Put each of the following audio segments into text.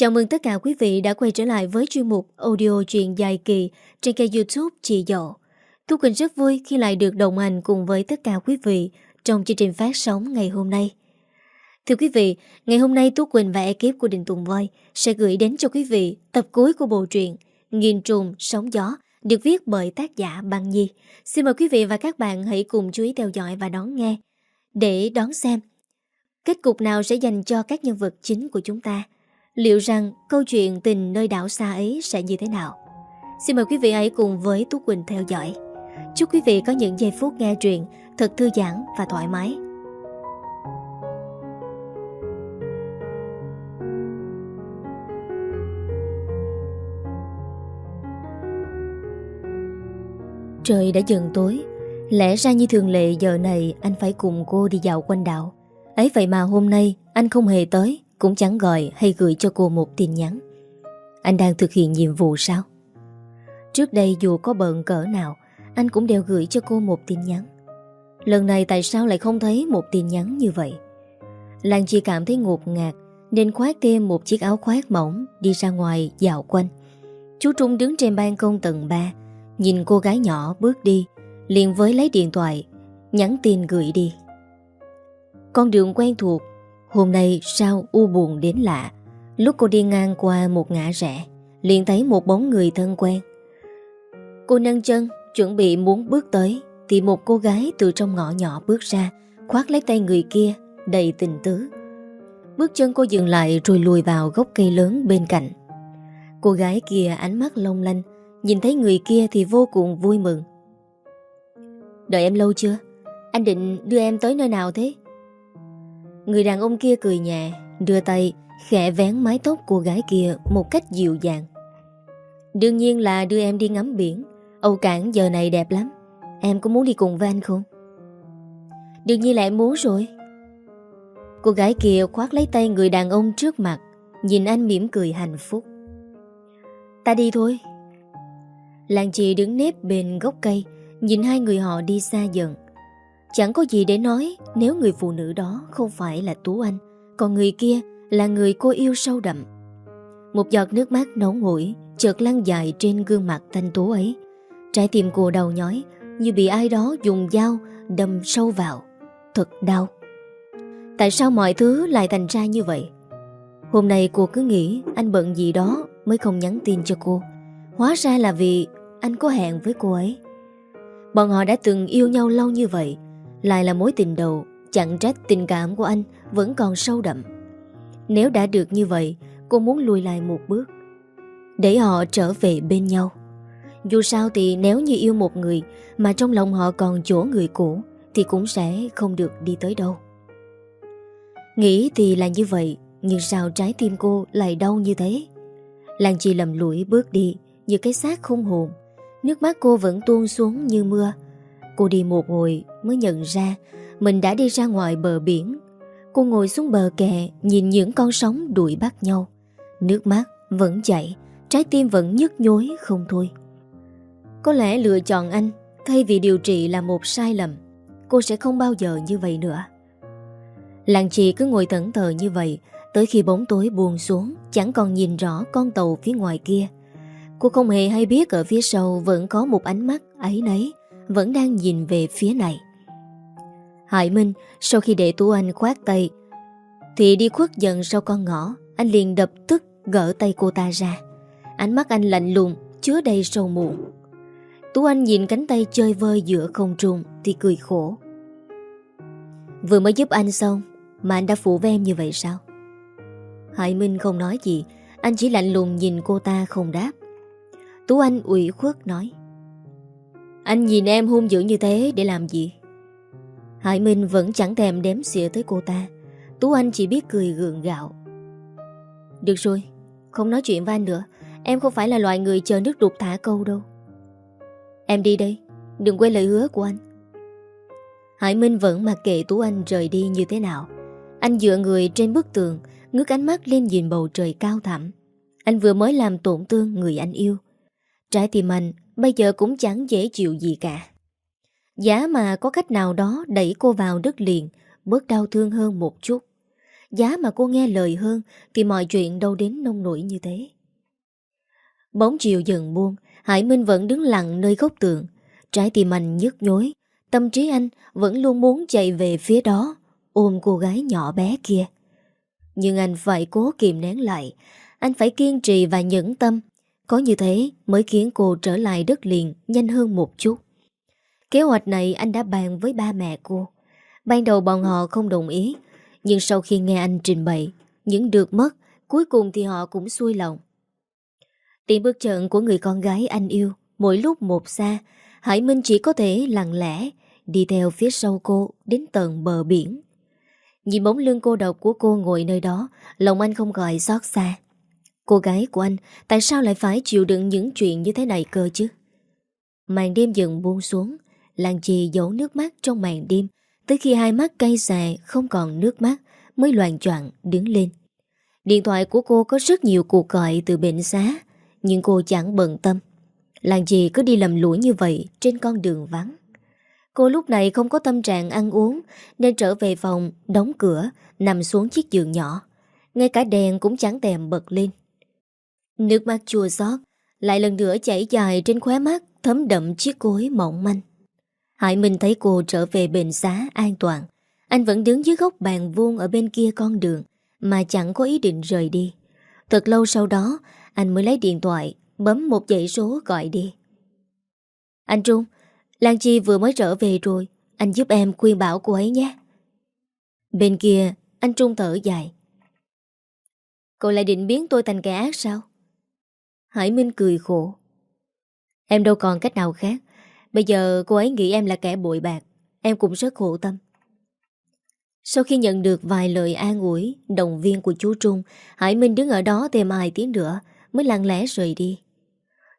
Chào mừng tất cả quý vị đã quay trở lại với chuyên mục audio truyện dài kỳ trên kênh youtube Chị Dậu. Thu Quỳnh rất vui khi lại được đồng hành cùng với tất cả quý vị trong chương trình phát sóng ngày hôm nay. Thưa quý vị, ngày hôm nay Tú Quỳnh và ekip của Đình Tùng Voi sẽ gửi đến cho quý vị tập cuối của bộ truyện Nghìn trùng sóng gió được viết bởi tác giả Băng Nhi. Xin mời quý vị và các bạn hãy cùng chú ý theo dõi và đón nghe để đón xem kết cục nào sẽ dành cho các nhân vật chính của chúng ta. Liệu rằng câu chuyện tình nơi đảo xa ấy sẽ như thế nào? Xin mời quý vị hãy cùng với Tú Quỳnh theo dõi. Chúc quý vị có những giây phút nghe truyện thật thư giãn và thoải mái. Trời đã dần tối Lẽ ra như thường lệ, giờ này Anh phải cùng cô đi dạo quanh đảo Ấy vậy mà hôm nay anh không hề tới cũng chẳng gọi hay gửi cho cô một tin nhắn. Anh đang thực hiện nhiệm vụ sao? Trước đây dù có bận cỡ nào, Anh cũng đều gửi cho cô một tin nhắn. Lần này tại sao lại không thấy một tin nhắn như vậy? Lan chỉ cảm thấy ngột ngạt, Nên khoác thêm một chiếc áo khoác mỏng Đi ra ngoài dạo quanh. Chú Trung đứng trên ban công tầng 3 Nhìn cô gái nhỏ bước đi, liền với lấy điện thoại, Nhắn tin gửi đi. Con đường quen thuộc Hôm nay sao u buồn đến lạ? Lúc cô đi ngang qua một ngã rẽ, liền thấy một bóng người thân quen. Cô nâng chân Chuẩn bị muốn bước tới, Thì một cô gái từ trong ngõ nhỏ bước ra Khoát lấy tay người kia, Đầy tình tứ. Bước chân cô dừng lại rồi lùi vào gốc cây lớn bên cạnh. Cô gái kia ánh mắt long lanh, Nhìn thấy người kia thì vô cùng vui mừng. Đợi em lâu chưa? Anh định đưa em tới nơi nào thế? Người đàn ông kia cười nhẹ, Đưa tay khẽ vén mái tóc cô gái kia Một cách dịu dàng. Đương nhiên là đưa em đi ngắm biển, Âu Cảng giờ này đẹp lắm. Em có muốn đi cùng với anh không? Đương nhiên là em muốn rồi. Cô gái kia khoát lấy tay người đàn ông trước mặt, Nhìn anh mỉm cười hạnh phúc. Ta đi thôi. Làng chị đứng nếp bên gốc cây, Nhìn hai người họ đi xa dần. Chẳng có gì để nói, Nếu người phụ nữ đó không phải là Tú Anh, Còn người kia là người cô yêu sâu đậm. Một giọt nước mắt nóng hổi Chợt lăn dài trên gương mặt thanh tú ấy. Trái tim cô đau nhói, Như bị ai đó dùng dao Đâm sâu vào. Thật đau. Tại sao mọi thứ lại thành ra như vậy? Hôm nay cô cứ nghĩ Anh bận gì đó mới không nhắn tin cho cô. Hóa ra là vì anh có hẹn với cô ấy. Bọn họ đã từng yêu nhau lâu như vậy lại là mối tình đầu, Chẳng trách tình cảm của anh Vẫn còn sâu đậm. Nếu đã được như vậy, Cô muốn lùi lại một bước. Để họ trở về bên nhau. Dù sao thì nếu như yêu một người Mà trong lòng họ còn chỗ người cũ, Thì cũng sẽ không được đi tới đâu. Nghĩ thì là như vậy, Nhưng sao trái tim cô lại đau như thế? Lan chi lầm lũi bước đi Như cái xác không hồn. Nước mắt cô vẫn tuôn xuống như mưa Cô đi một hồi mới nhận ra Mình đã đi ra ngoài bờ biển. Cô ngồi xuống bờ kè Nhìn những con sóng đuổi bắt nhau. Nước mắt vẫn chảy Trái tim vẫn nhức nhối không thôi. Có lẽ lựa chọn anh Thay vì điều trị là một sai lầm Cô sẽ không bao giờ như vậy nữa. Làng chị cứ ngồi thẫn thờ như vậy Tới khi bóng tối buồn xuống Chẳng còn nhìn rõ con tàu phía ngoài kia. Cô không hề hay biết ở phía sau vẫn có một ánh mắt ấy nấy, vẫn đang nhìn về phía này. Hải Minh sau khi để Tú Anh khoát tay, thì đi khuất dần sau con ngõ, anh liền đập tức gỡ tay cô ta ra. Ánh mắt anh lạnh lùng, chứa đầy sâu muộn. Tú Anh nhìn cánh tay chơi vơi giữa không trung thì cười khổ. Vừa mới giúp anh xong mà anh đã phụ với em như vậy sao? Hải Minh không nói gì, anh chỉ lạnh lùng nhìn cô ta không đáp. Tú Anh ủy khuất nói anh nhìn em hung dữ như thế để làm gì? Hải Minh vẫn chẳng thèm đếm xỉa tới cô ta. Tú Anh chỉ biết cười gượng gạo. Được rồi, Không nói chuyện với anh nữa. Em không phải là loại người chờ nước đục thả câu đâu. Em đi đây, Đừng quên lời hứa của anh. Hải Minh vẫn mặc kệ Tú Anh rời đi như thế nào. Anh dựa người trên bức tường, Ngước ánh mắt lên nhìn bầu trời cao thẳm. Anh vừa mới làm tổn thương người anh yêu. Trái tim anh bây giờ cũng chẳng dễ chịu gì cả. Giá mà có cách nào đó đẩy cô vào đất liền, bớt đau thương hơn một chút. Giá mà cô nghe lời hơn Thì mọi chuyện đâu đến nông nổi như thế Bóng chiều dần buông Hải Minh vẫn đứng lặng nơi góc tường Trái tim anh nhức nhối Tâm trí anh vẫn luôn muốn chạy về phía đó Ôm cô gái nhỏ bé kia Nhưng anh phải cố kìm nén lại Anh phải kiên trì và nhẫn tâm có như thế mới khiến cô trở lại đất liền Nhanh hơn một chút. Kế hoạch này anh đã bàn với ba mẹ cô. Ban đầu bọn họ không đồng ý, Nhưng sau khi nghe anh trình bày, Những được mất, Cuối cùng thì họ cũng xuôi lòng. Tiếng bước chân của người con gái anh yêu, Mỗi lúc một xa, Hải Minh chỉ có thể lặng lẽ Đi theo phía sau cô Đến tận bờ biển. Nhìn bóng lưng cô độc của cô ngồi nơi đó, Lòng anh không gọi xót xa. Cô gái của anh, Tại sao lại phải chịu đựng những chuyện như thế này cơ chứ? Màn đêm dần buông xuống, Làng chì giấu nước mắt trong màn đêm, Tới khi hai mắt cay xè, Không còn nước mắt, Mới loạn choạng đứng lên. Điện thoại của cô có rất nhiều cuộc gọi từ bệnh xá, Nhưng cô chẳng bận tâm. Làng chì cứ đi lầm lũi như vậy Trên con đường vắng. Cô lúc này không có tâm trạng ăn uống, Nên trở về phòng, Đóng cửa, Nằm xuống chiếc giường nhỏ. Ngay cả đèn cũng chẳng tèm bật lên. Nước mắt chua xót, Lại lần nữa chảy dài trên khóe mắt, Thấm đậm chiếc cối mỏng manh. Hải Minh thấy cô trở về bệnh xá an toàn. Anh vẫn đứng dưới góc bàn vuông Ở bên kia con đường, Mà chẳng có ý định rời đi. Thật lâu sau đó, Anh mới lấy điện thoại, Bấm một dãy số gọi đi. Anh Trung, Lan Chi vừa mới trở về rồi, Anh giúp em khuyên bảo cô ấy nhé. Bên kia, Anh Trung thở dài. Cậu lại định biến tôi thành kẻ ác sao? Hải Minh cười khổ. Em đâu còn cách nào khác. Bây giờ cô ấy nghĩ em là kẻ bội bạc. Em cũng rất khổ tâm. Sau khi nhận được vài lời an ủi, Động viên của chú Trung, Hải Minh đứng ở đó thêm hai tiếng nữa, Mới lặng lẽ rời đi.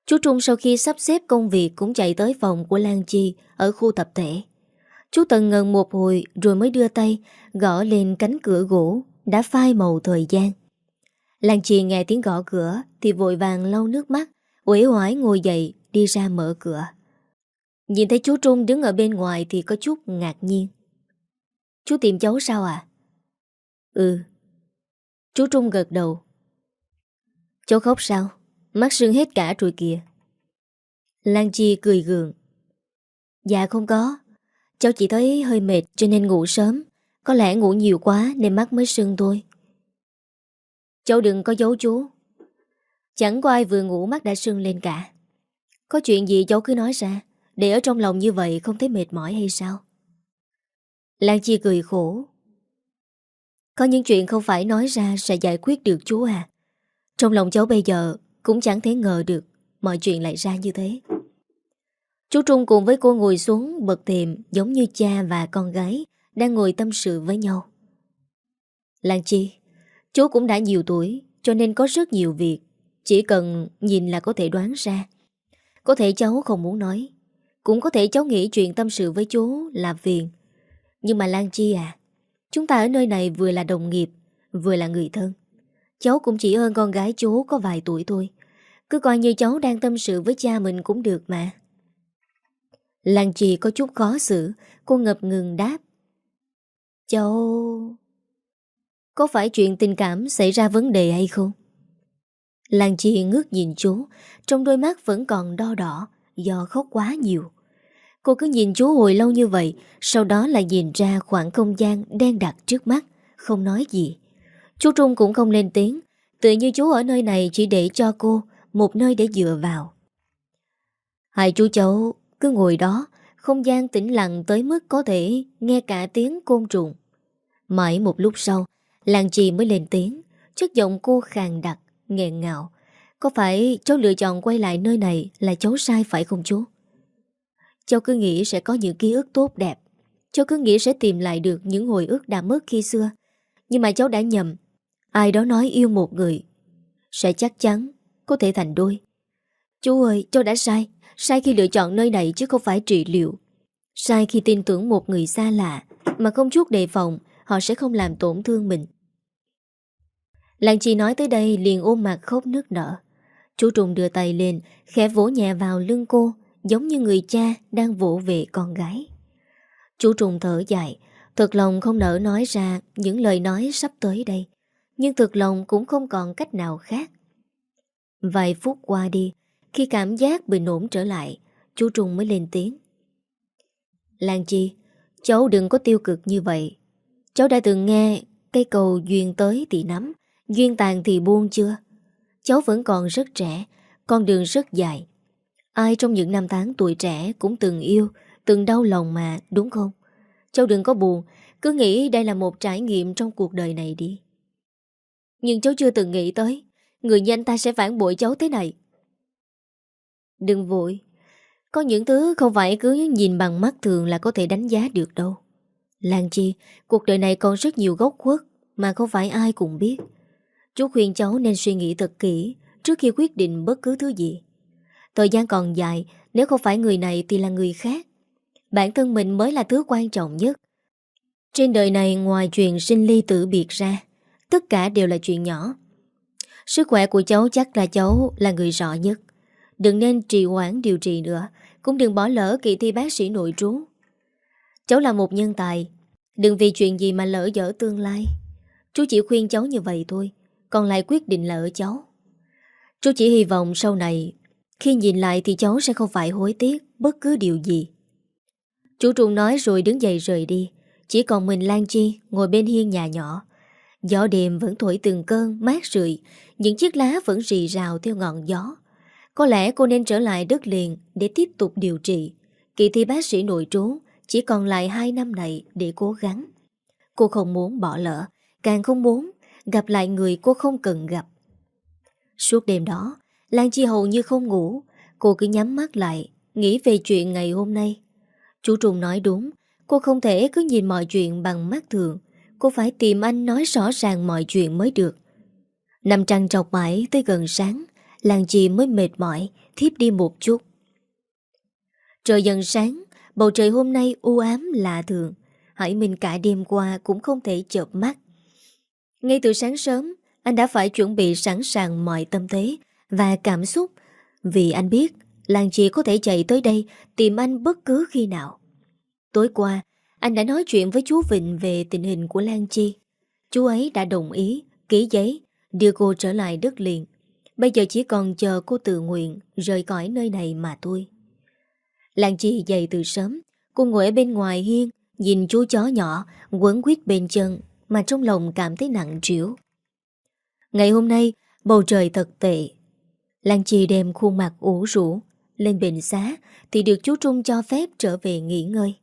Chú Trung sau khi sắp xếp công việc Cũng chạy tới phòng của Lan Chi Ở khu tập thể. Chú Tần ngần một hồi rồi mới đưa tay, Gõ lên cánh cửa gỗ, Đã phai màu thời gian. Lan Chi nghe tiếng gõ cửa Thì vội vàng lau nước mắt, uể oải ngồi dậy, đi ra mở cửa. Nhìn thấy chú Trung đứng ở bên ngoài Thì có chút ngạc nhiên. Chú tìm cháu sao à? Ừ. Chú Trung gật đầu. Cháu khóc sao? Mắt sưng hết cả rồi kìa. Lan Chi cười gượng. Dạ không có. Cháu chỉ thấy hơi mệt cho nên ngủ sớm. Có lẽ ngủ nhiều quá nên mắt mới sưng thôi. Cháu đừng có giấu chú. Chẳng có ai vừa ngủ mắt đã sưng lên cả. Có chuyện gì cháu cứ nói ra, Để ở trong lòng như vậy không thấy mệt mỏi hay sao? Lan Chi cười khổ. Có những chuyện không phải nói ra Sẽ giải quyết được chú à. Trong lòng cháu bây giờ Cũng chẳng thể ngờ được Mọi chuyện lại ra như thế. Chú Trung cùng với cô ngồi xuống bật thềm Giống như cha và con gái Đang ngồi tâm sự với nhau. Lan Chi Chú cũng đã nhiều tuổi, Cho nên có rất nhiều việc. Chỉ cần nhìn là có thể đoán ra. Có thể cháu không muốn nói. Cũng có thể cháu nghĩ chuyện tâm sự với chú Là phiền. Nhưng mà Lan Chi à Chúng ta ở nơi này vừa là đồng nghiệp, Vừa là người thân. Cháu cũng chỉ hơn con gái chú có vài tuổi thôi. Cứ coi như cháu đang tâm sự với cha mình cũng được mà. Lan Chi có chút khó xử, Cô ngập ngừng đáp. Cháu... Có phải chuyện tình cảm xảy ra vấn đề hay không? Lan Chi ngước nhìn chú, Trong đôi mắt vẫn còn đo đỏ, Do khóc quá nhiều. Cô cứ nhìn chú hồi lâu như vậy, Sau đó lại nhìn ra khoảng không gian Đen đặc trước mắt, Không nói gì. Chú Trung cũng không lên tiếng, Tự như chú ở nơi này chỉ để cho cô Một nơi để dựa vào. Hai chú cháu cứ ngồi đó, Không gian tĩnh lặng tới mức có thể Nghe cả tiếng côn trùng. Mãi một lúc sau Làng chị mới lên tiếng. Chất giọng cô khàn đặc, nghẹn ngạo Có phải cháu lựa chọn quay lại nơi này Là cháu sai phải không chú? Cháu cứ nghĩ sẽ có những ký ức tốt đẹp. Cháu cứ nghĩ sẽ tìm lại được Những hồi ức đã mất khi xưa. Nhưng mà cháu đã nhầm. Ai đó nói yêu một người Sẽ chắc chắn có thể thành đôi. Chú ơi cháu đã sai. Sai khi lựa chọn nơi này chứ không phải trị liệu. Sai khi tin tưởng một người xa lạ Mà không chút đề phòng Họ sẽ không làm tổn thương mình. Làng chị nói tới đây liền ôm mặt khóc nước nở Chú Trùng đưa tay lên Khẽ vỗ nhẹ vào lưng cô Giống như người cha đang vỗ về con gái Chú Trùng thở dài Thực lòng không nỡ nói ra những lời nói sắp tới đây. Nhưng thực lòng cũng không còn cách nào khác. Vài phút qua đi, khi cảm giác bị nổn trở lại, chú Trùng mới lên tiếng. Lan Chi, cháu đừng có tiêu cực như vậy. Cháu đã từng nghe cây cầu duyên tới thì nắm, duyên tàn thì buông chưa? Cháu vẫn còn rất trẻ, con đường rất dài. Ai trong những năm tháng tuổi trẻ cũng từng yêu, từng đau lòng mà, đúng không? Cháu đừng có buồn, cứ nghĩ đây là một trải nghiệm trong cuộc đời này đi. Nhưng cháu chưa từng nghĩ tới, người như anh ta sẽ phản bội cháu thế này. Đừng vội, có những thứ không phải cứ nhìn bằng mắt thường là có thể đánh giá được đâu. Làng Chi, cuộc đời này còn rất nhiều góc khuất mà không phải ai cũng biết. Chú khuyên cháu nên suy nghĩ thật kỹ trước khi quyết định bất cứ thứ gì. Thời gian còn dài, nếu không phải người này thì là người khác. Bản thân mình mới là thứ quan trọng nhất. Trên đời này ngoài chuyện sinh ly tử biệt ra, tất cả đều là chuyện nhỏ. Sức khỏe của cháu chắc là cháu là người rõ nhất. Đừng nên trì hoãn điều trị nữa, cũng đừng bỏ lỡ kỳ thi bác sĩ nội trú. Cháu là một nhân tài, đừng vì chuyện gì mà lỡ dở tương lai. Chú chỉ khuyên cháu như vậy thôi, còn lại quyết định là ở cháu. Chú chỉ hy vọng sau này, khi nhìn lại thì cháu sẽ không phải hối tiếc bất cứ điều gì. Chú Trung nói rồi đứng dậy rời đi, chỉ còn mình Lan Chi ngồi bên hiên nhà nhỏ. Gió đêm vẫn thổi từng cơn mát rượi, những chiếc lá vẫn rì rào theo ngọn gió. Có lẽ cô nên trở lại đất liền để tiếp tục điều trị. Kỳ thi bác sĩ nội trú chỉ còn lại 2 năm này để cố gắng. Cô không muốn bỏ lỡ, càng không muốn gặp lại người cô không cần gặp. Suốt đêm đó, Lan Chi hầu như không ngủ, cô cứ nhắm mắt lại, nghĩ về chuyện ngày hôm nay. Chú Trùng nói đúng, cô không thể cứ nhìn mọi chuyện bằng mắt thường, cô phải tìm anh nói rõ ràng mọi chuyện mới được. Nằm trăng trọc mãi tới gần sáng, Lan Chi mới mệt mỏi, thiếp đi một chút. Trời dần sáng, bầu trời hôm nay u ám lạ thường. Hải Minh cả đêm qua cũng không thể chợp mắt. Ngay từ sáng sớm, anh đã phải chuẩn bị sẵn sàng mọi tâm thế và cảm xúc vì anh biết làng Chi có thể chạy tới đây tìm anh bất cứ khi nào. Tối qua, anh đã nói chuyện với chú Vịnh về tình hình của Lan Chi. Chú ấy đã đồng ý, ký giấy, đưa cô trở lại đất liền. Bây giờ chỉ còn chờ cô tự nguyện rời khỏi nơi này mà thôi. Lan Chi dậy từ sớm, cô ngồi ở bên ngoài hiên, nhìn chú chó nhỏ quấn quýt bên chân mà trong lòng cảm thấy nặng trĩu. Ngày hôm nay, bầu trời thật tệ. Lan Chi đem khuôn mặt ủ rũ lên bệnh xá thì được chú Trung cho phép trở về nghỉ ngơi.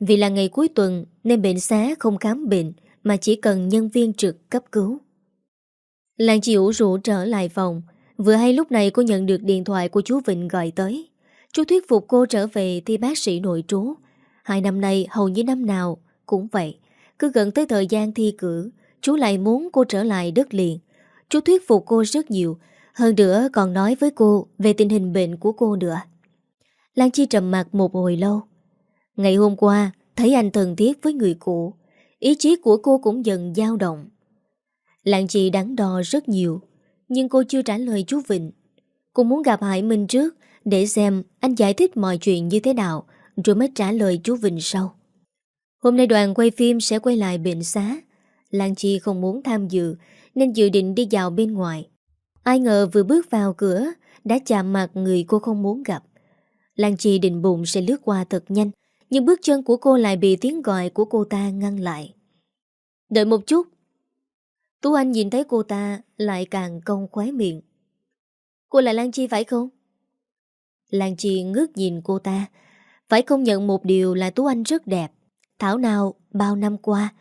Vì là ngày cuối tuần nên bệnh xá không khám bệnh mà chỉ cần nhân viên trực cấp cứu. Lan Chi ủ rũ trở lại phòng. Vừa hay lúc này cô nhận được điện thoại của chú Vịnh gọi tới. Chú thuyết phục cô trở về thì bác sĩ nội trú. Hai năm nay hầu như năm nào cũng vậy. Cứ gần tới thời gian thi cử, chú lại muốn cô trở lại đất liền. Chú thuyết phục cô rất nhiều, hơn nữa còn nói với cô về tình hình bệnh của cô nữa. Lan Chi trầm mặt một hồi lâu. Ngày hôm qua, thấy anh thân thiết với người cũ, ý chí của cô cũng dần dao động. Lan Chi đắn đo rất nhiều, nhưng cô chưa trả lời chú Vịnh. Cô muốn gặp Hải Minh trước để xem anh giải thích mọi chuyện như thế nào rồi mới trả lời chú Vịnh sau. Hôm nay đoàn quay phim sẽ quay lại bệnh xá. Lan Chi không muốn tham dự, nên dự định đi vào bên ngoài. Ai ngờ vừa bước vào cửa, đã chạm mặt người cô không muốn gặp. Lan Chi định bụng sẽ lướt qua thật nhanh, nhưng bước chân của cô lại bị tiếng gọi của cô ta ngăn lại. Đợi một chút. Tú Anh nhìn thấy cô ta, lại càng cong khóe miệng. Cô là Lan Chi phải không? Lan Chi ngước nhìn cô ta. Phải công nhận một điều là Tú Anh rất đẹp. Thảo nào bao năm qua?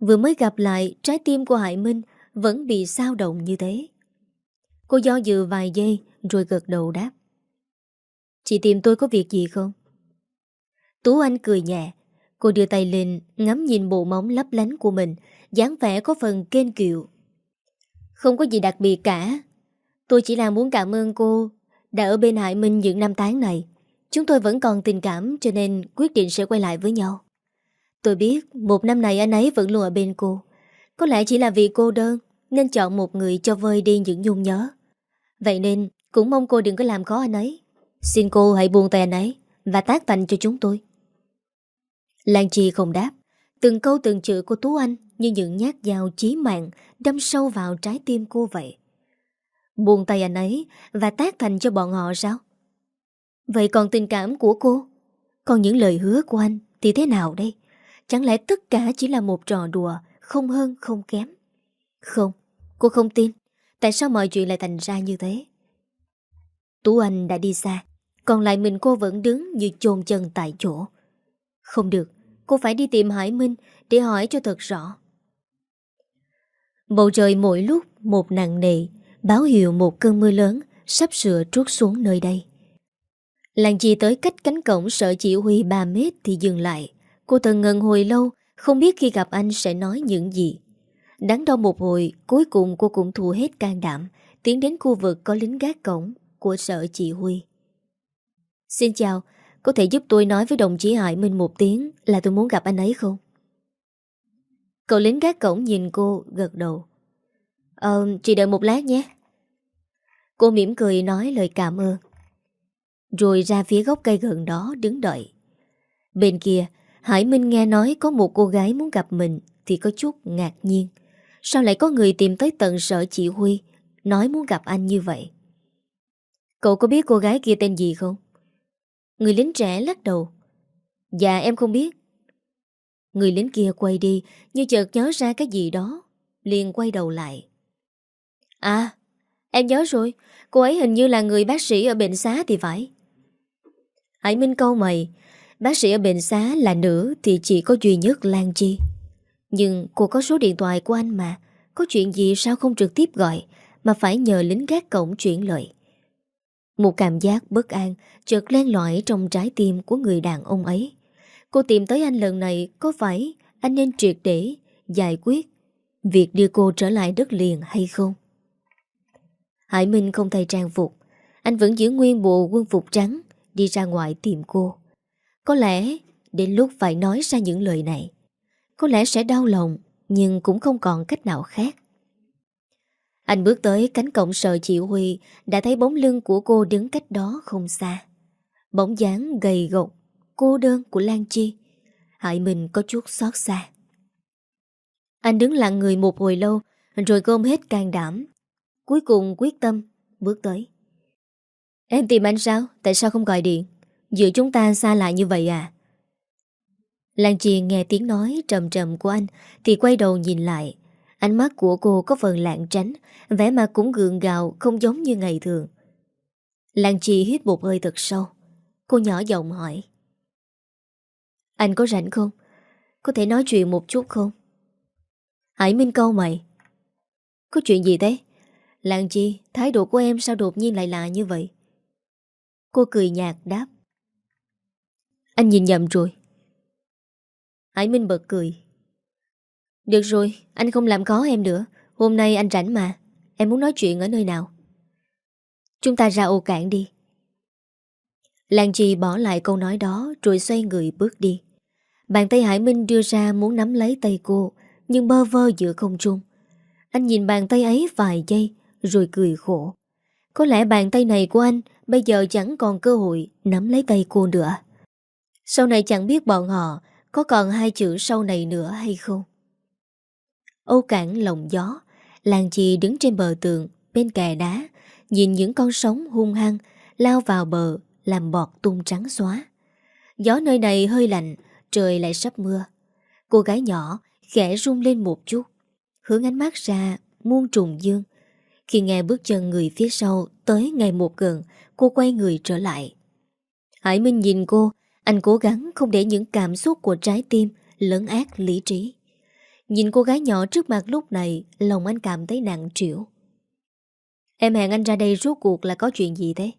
Vừa mới gặp lại, Trái tim của Hải Minh Vẫn bị sao động như thế. Cô do dự vài giây Rồi gật đầu đáp. Chị tìm tôi có việc gì không? Tú Anh cười nhẹ. Cô đưa tay lên, Ngắm nhìn bộ móng lấp lánh của mình, dáng vẻ có phần kênh kiệu. Không có gì đặc biệt cả. Tôi chỉ là muốn cảm ơn cô Đã ở bên Hải Minh những năm tháng này. Chúng tôi vẫn còn tình cảm Cho nên quyết định sẽ quay lại với nhau. Tôi biết một năm này anh ấy vẫn luôn ở bên cô Có lẽ chỉ là vì cô đơn Nên chọn một người cho vơi đi những nhung nhớ Vậy nên cũng mong cô đừng có làm khó anh ấy Xin cô hãy buông tay anh ấy Và tác thành cho chúng tôi Lan Chi không đáp Từng câu từng chữ của Tú Anh như những nhát dao chí mạng đâm sâu vào trái tim cô vậy. Buông tay anh ấy và tác thành cho bọn họ sao? Vậy còn tình cảm của cô? Còn những lời hứa của anh thì thế nào đây? Chẳng lẽ tất cả chỉ là một trò đùa, không hơn không kém? Không, cô không tin. Tại sao mọi chuyện lại thành ra như thế? Tú Anh đã đi xa, còn lại mình cô vẫn đứng như chôn chân tại chỗ. Không được, cô phải đi tìm Hải Minh để hỏi cho thật rõ. Bầu trời mỗi lúc một nặng nề, báo hiệu một cơn mưa lớn sắp sửa trút xuống nơi đây. Làng chi tới cách cánh cổng sở chỉ huy 3 mét thì dừng lại. Cô từng ngần hồi lâu, không biết khi gặp anh sẽ nói những gì. Đắn đo một hồi, cuối cùng cô cũng thu hết can đảm, tiến đến khu vực có lính gác cổng của sở chị huy. Xin chào, có thể giúp tôi nói với đồng chí Hải Minh một tiếng là tôi muốn gặp anh ấy không? Cậu lính gác cổng nhìn cô, gật đầu. Ờ, chị đợi một lát nhé. Cô mỉm cười nói lời cảm ơn. Rồi ra phía gốc cây gần đó đứng đợi. Bên kia, Hải Minh nghe nói có một cô gái muốn gặp mình thì có chút ngạc nhiên. Sao lại có người tìm tới tận sở chỉ huy, Nói muốn gặp anh như vậy? Cậu có biết cô gái kia tên gì không? Người lính trẻ lắc đầu. Dạ em không biết. Người lính kia quay đi, Như chợt nhớ ra cái gì đó, liền quay đầu lại. À Em nhớ rồi, Cô ấy hình như là người bác sĩ ở bệnh xá thì phải. Hải Minh câu mày Bác sĩ ở bệnh xá là nữ Thì chỉ có duy nhất Lan Chi. Nhưng cô có số điện thoại của anh mà. Có chuyện gì sao không trực tiếp gọi, Mà phải nhờ lính gác cổng chuyển lời. Một cảm giác bất an Chợt len lỏi trong trái tim của người đàn ông ấy. Cô tìm tới anh lần này, Có phải anh nên triệt để, Giải quyết Việc đưa cô trở lại đất liền hay không? Hải Minh không thay trang phục. Anh vẫn giữ nguyên bộ quân phục trắng, Đi ra ngoài tìm cô. Có lẽ đến lúc phải nói ra những lời này, có lẽ sẽ đau lòng, Nhưng cũng không còn cách nào khác. Anh bước tới cánh cổng sợ chị huy Đã thấy bóng lưng của cô đứng cách đó không xa. Bóng dáng gầy gộc, Cô đơn của Lan Chi. Hại mình có chút xót xa. Anh đứng lặng người một hồi lâu, Rồi gom hết can đảm. Cuối cùng quyết tâm Bước tới. Em tìm anh sao? Tại sao không gọi điện? Giữa chúng ta xa lại như vậy à? Lan Chi nghe tiếng nói trầm trầm của anh thì quay đầu nhìn lại. Ánh mắt của cô có phần lạng tránh, vẻ mặt cũng gượng gạo không giống như ngày thường. Lan Chi hít một hơi thật sâu. Cô nhỏ giọng hỏi. Anh có rảnh không? Có thể nói chuyện một chút không? Hải Minh câu mày. Có chuyện gì thế? Lan Chi, thái độ của em sao đột nhiên lại lạ như vậy? Cô cười nhạt đáp. Anh nhìn nhầm rồi. Hải Minh bật cười. Được rồi, anh không làm khó em nữa. Hôm nay anh rảnh mà. Em muốn nói chuyện ở nơi nào? Chúng ta ra ô cạn đi. Lan Chi bỏ lại câu nói đó rồi xoay người bước đi. Bàn tay Hải Minh đưa ra muốn nắm lấy tay cô, nhưng bơ vơ giữa không trung. Anh nhìn bàn tay ấy vài giây rồi cười khổ. Có lẽ bàn tay này của anh bây giờ chẳng còn cơ hội nắm lấy tay cô nữa. Sau này chẳng biết bọn họ có còn hai chữ sau này nữa hay không? Âu cảng lồng gió, làng chị đứng trên bờ tường, bên kè đá, nhìn những con sóng hung hăng lao vào bờ, làm bọt tung trắng xóa. Gió nơi này hơi lạnh, trời lại sắp mưa. Cô gái nhỏ khẽ rung lên một chút, hướng ánh mắt ra muôn trùng dương. Khi nghe bước chân người phía sau tới ngày một gần, cô quay người trở lại. Hải Minh nhìn cô, anh cố gắng không để những cảm xúc của trái tim lấn ác lý trí. Nhìn cô gái nhỏ trước mặt lúc này, lòng anh cảm thấy nặng trĩu. Em hẹn anh ra đây rốt cuộc là có chuyện gì thế?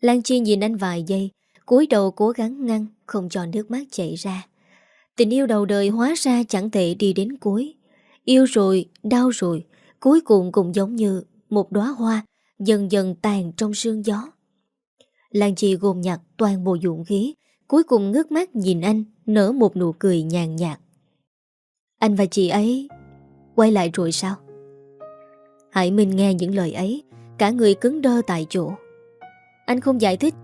Lan Chi nhìn anh vài giây, cúi đầu cố gắng ngăn, không cho nước mắt chảy ra. Tình yêu đầu đời hóa ra chẳng thể đi đến cuối. Yêu rồi, đau rồi, cuối cùng cũng giống như một đóa hoa dần dần tàn trong sương gió. Lan Chi gồm nhặt toàn bộ dụng khí, cuối cùng ngước mắt nhìn anh, nở một nụ cười nhàn nhạt. Anh và chị ấy quay lại rồi sao? Hải Minh nghe những lời ấy, cả người cứng đơ tại chỗ. Anh không giải thích,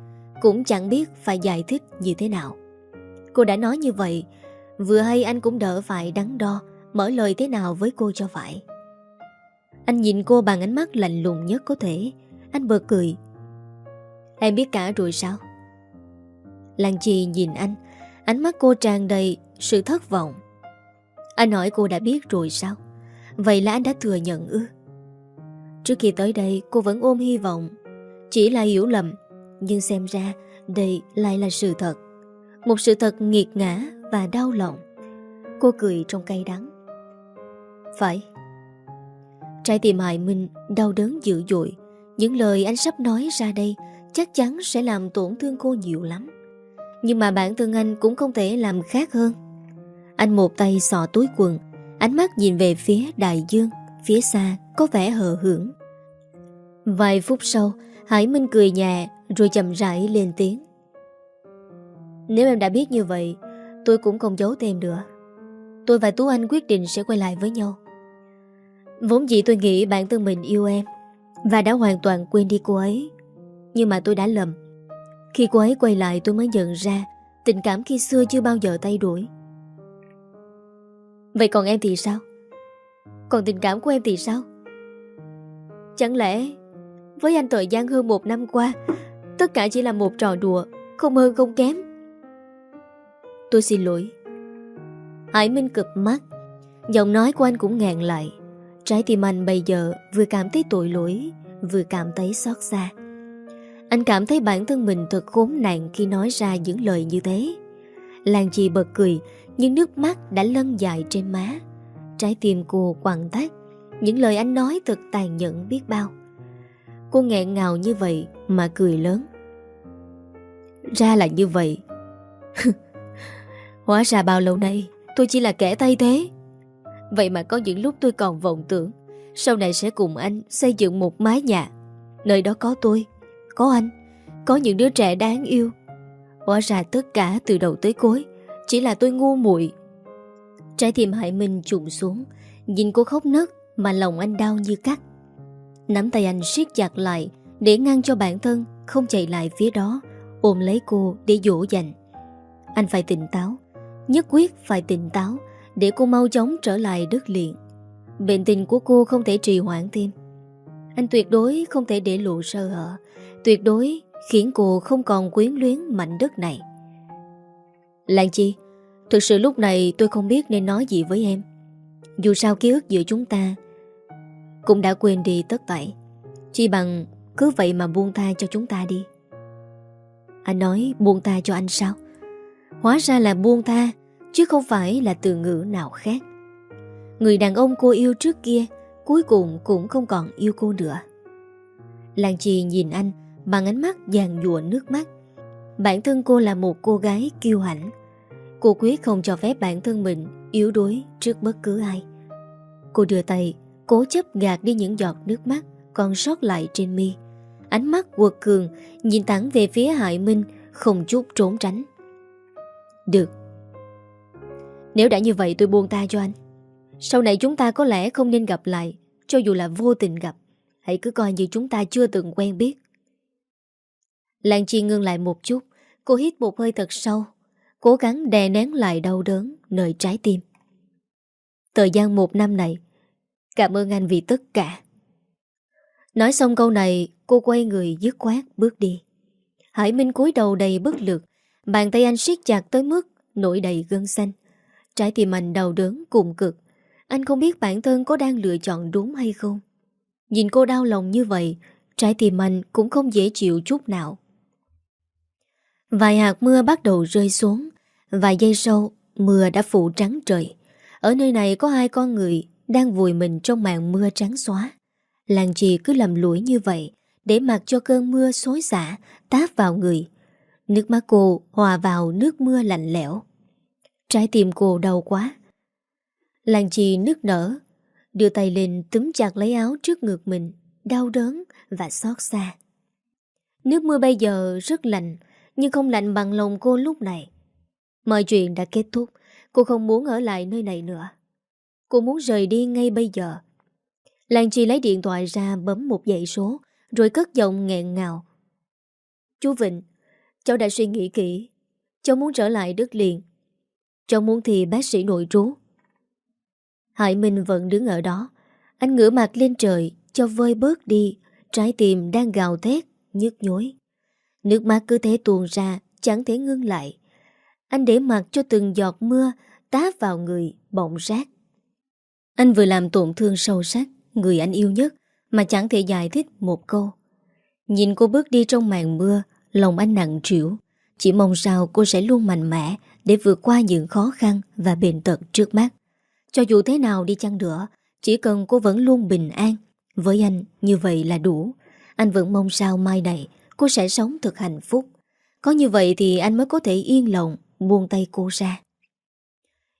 cũng chẳng biết phải giải thích như thế nào. Cô đã nói như vậy, Vừa hay anh cũng đỡ phải đắn đo Mở lời thế nào với cô cho phải Anh nhìn cô bằng ánh mắt lạnh lùng nhất có thể Anh bật cười Em biết cả rồi sao? Lan Chi nhìn anh. Ánh mắt cô tràn đầy sự thất vọng. Anh hỏi cô đã biết rồi sao? Vậy là anh đã thừa nhận ư? Trước khi tới đây, cô vẫn ôm hy vọng. Chỉ là hiểu lầm, Nhưng xem ra đây lại là sự thật. Một sự thật nghiệt ngã và đau lòng. Cô cười trong cay đắng. Phải. Trái tim Hải Minh đau đớn dữ dội. Những lời anh sắp nói ra đây Chắc chắn sẽ làm tổn thương cô nhiều lắm. Nhưng mà bản thân anh cũng không thể làm khác hơn. Anh một tay sọ túi quần, Ánh mắt nhìn về phía đại dương, Phía xa có vẻ hờ hưởng Vài phút sau, Hải Minh cười nhẹ Rồi chậm rãi lên tiếng. Nếu em đã biết như vậy, Tôi cũng không giấu thêm nữa. Tôi và Tú Anh quyết định sẽ quay lại với nhau. Vốn dĩ tôi nghĩ bản thân mình yêu em Và đã hoàn toàn quên đi cô ấy. Nhưng mà tôi đã lầm. Khi cô ấy quay lại tôi mới nhận ra Tình cảm khi xưa chưa bao giờ thay đổi. Vậy còn em thì sao? Còn tình cảm của em thì sao? Chẳng lẽ Với anh thời gian hơn một năm qua, Tất cả chỉ là một trò đùa, Không hơn không kém? Tôi xin lỗi. Hải Minh cực mắt. Giọng nói của anh cũng ngàn lại. Trái tim anh bây giờ vừa cảm thấy tội lỗi, Vừa cảm thấy xót xa. Anh cảm thấy bản thân mình thật khốn nạn Khi nói ra những lời như thế. Lan chị bật cười Nhưng nước mắt đã lân dài trên má. Trái tim cô quặn thắt, Những lời anh nói thật tàn nhẫn biết bao. Cô nghẹn ngào như vậy Mà cười lớn. Ra là như vậy. Hóa ra bao lâu nay Tôi chỉ là kẻ tay thế. Vậy mà có những lúc tôi còn vọng tưởng Sau này sẽ cùng anh xây dựng một mái nhà. Nơi đó có tôi có anh, Có những đứa trẻ đáng yêu. Hóa ra tất cả từ đầu tới cuối Chỉ là tôi ngu muội. Trái tim Hải Minh trùng xuống, Nhìn cô khóc nấc Mà lòng anh đau như cắt. Nắm tay anh siết chặt lại Để ngăn cho bản thân không chạy lại phía đó, Ôm lấy cô để dỗ dành. Anh phải tỉnh táo, Nhất quyết phải tỉnh táo Để cô mau chóng trở lại đất liền. Bệnh tình của cô không thể trì hoãn thêm. Anh tuyệt đối không thể để lộ sơ hở Tuyệt đối khiến cô không còn quyến luyến mảnh đất này. Lan Chi, Thực sự lúc này tôi không biết nên nói gì với em. Dù sao ký ức giữa chúng ta Cũng đã quên đi tất tẩy Chỉ bằng cứ vậy mà buông tha cho chúng ta đi. Anh nói buông tha cho anh sao? Hóa ra là buông tha, Chứ không phải là từ ngữ nào khác. Người đàn ông cô yêu trước kia, Cuối cùng cũng không còn yêu cô nữa. Lan Chi nhìn anh Bằng ánh mắt dàn dụa nước mắt. Bản thân cô là một cô gái kiêu hãnh. Cô quyết không cho phép bản thân mình Yếu đuối trước bất cứ ai. Cô đưa tay, Cố chấp gạt đi những giọt nước mắt Còn sót lại trên mi. Ánh mắt quật cường, Nhìn thẳng về phía Hải Minh, Không chút trốn tránh. Được. Nếu đã như vậy tôi buông ta cho anh. Sau này chúng ta có lẽ không nên gặp lại, Cho dù là vô tình gặp. Hãy cứ coi như chúng ta chưa từng quen biết. Lan Chi ngưng lại một chút. Cô hít một hơi thật sâu, Cố gắng đè nén lại đau đớn, Nơi trái tim. Thời gian một năm này, Cảm ơn anh vì tất cả. Nói xong câu này, Cô quay người dứt khoát bước đi. Hải Minh cúi đầu đầy bất lực, Bàn tay anh siết chặt tới mức Nổi đầy gân xanh. Trái tim anh đau đớn cùng cực. Anh không biết bản thân có đang lựa chọn đúng hay không. Nhìn cô đau lòng như vậy, Trái tim anh cũng không dễ chịu chút nào. Vài hạt mưa bắt đầu rơi xuống. Vài giây sau, Mưa đã phủ trắng trời. Ở nơi này có hai con người Đang vùi mình trong màn mưa trắng xóa. Làng trì cứ lầm lũi như vậy Để mặc cho cơn mưa xối xả, Táp vào người. Nước mắt cô hòa vào nước mưa lạnh lẽo. Trái tim cô đau quá. Làng trì nức nở, Đưa tay lên túm chặt lấy áo trước ngực mình, Đau đớn và xót xa. Nước mưa bây giờ rất lạnh nhưng không lạnh bằng lòng cô lúc này. Mọi chuyện đã kết thúc, Cô không muốn ở lại nơi này nữa. Cô muốn rời đi ngay bây giờ. Lan Chi lấy điện thoại ra bấm một dãy số, Rồi cất giọng nghẹn ngào. Chú Vịnh, Cháu đã suy nghĩ kỹ. Cháu muốn trở lại đất liền. Cháu muốn thì bác sĩ nội trú. Hải Minh vẫn đứng ở đó Anh ngửa mặt lên trời, Cho vơi bớt đi Trái tim đang gào thét, Nhức nhối. Nước mắt cứ thế tuôn ra, Chẳng thể ngưng lại. Anh để mặt cho từng giọt mưa Tá vào người bọng rác Anh vừa làm tổn thương sâu sắc Người anh yêu nhất Mà chẳng thể giải thích một câu. Nhìn cô bước đi trong màn mưa, Lòng anh nặng trĩu. Chỉ mong sao cô sẽ luôn mạnh mẽ Để vượt qua những khó khăn và bệnh tật trước mắt. Cho dù thế nào đi chăng nữa, Chỉ cần cô vẫn luôn bình an Với anh như vậy là đủ. Anh vẫn mong sao mai này Cô sẽ sống thật hạnh phúc. Có như vậy thì anh mới có thể yên lòng Buông tay cô ra.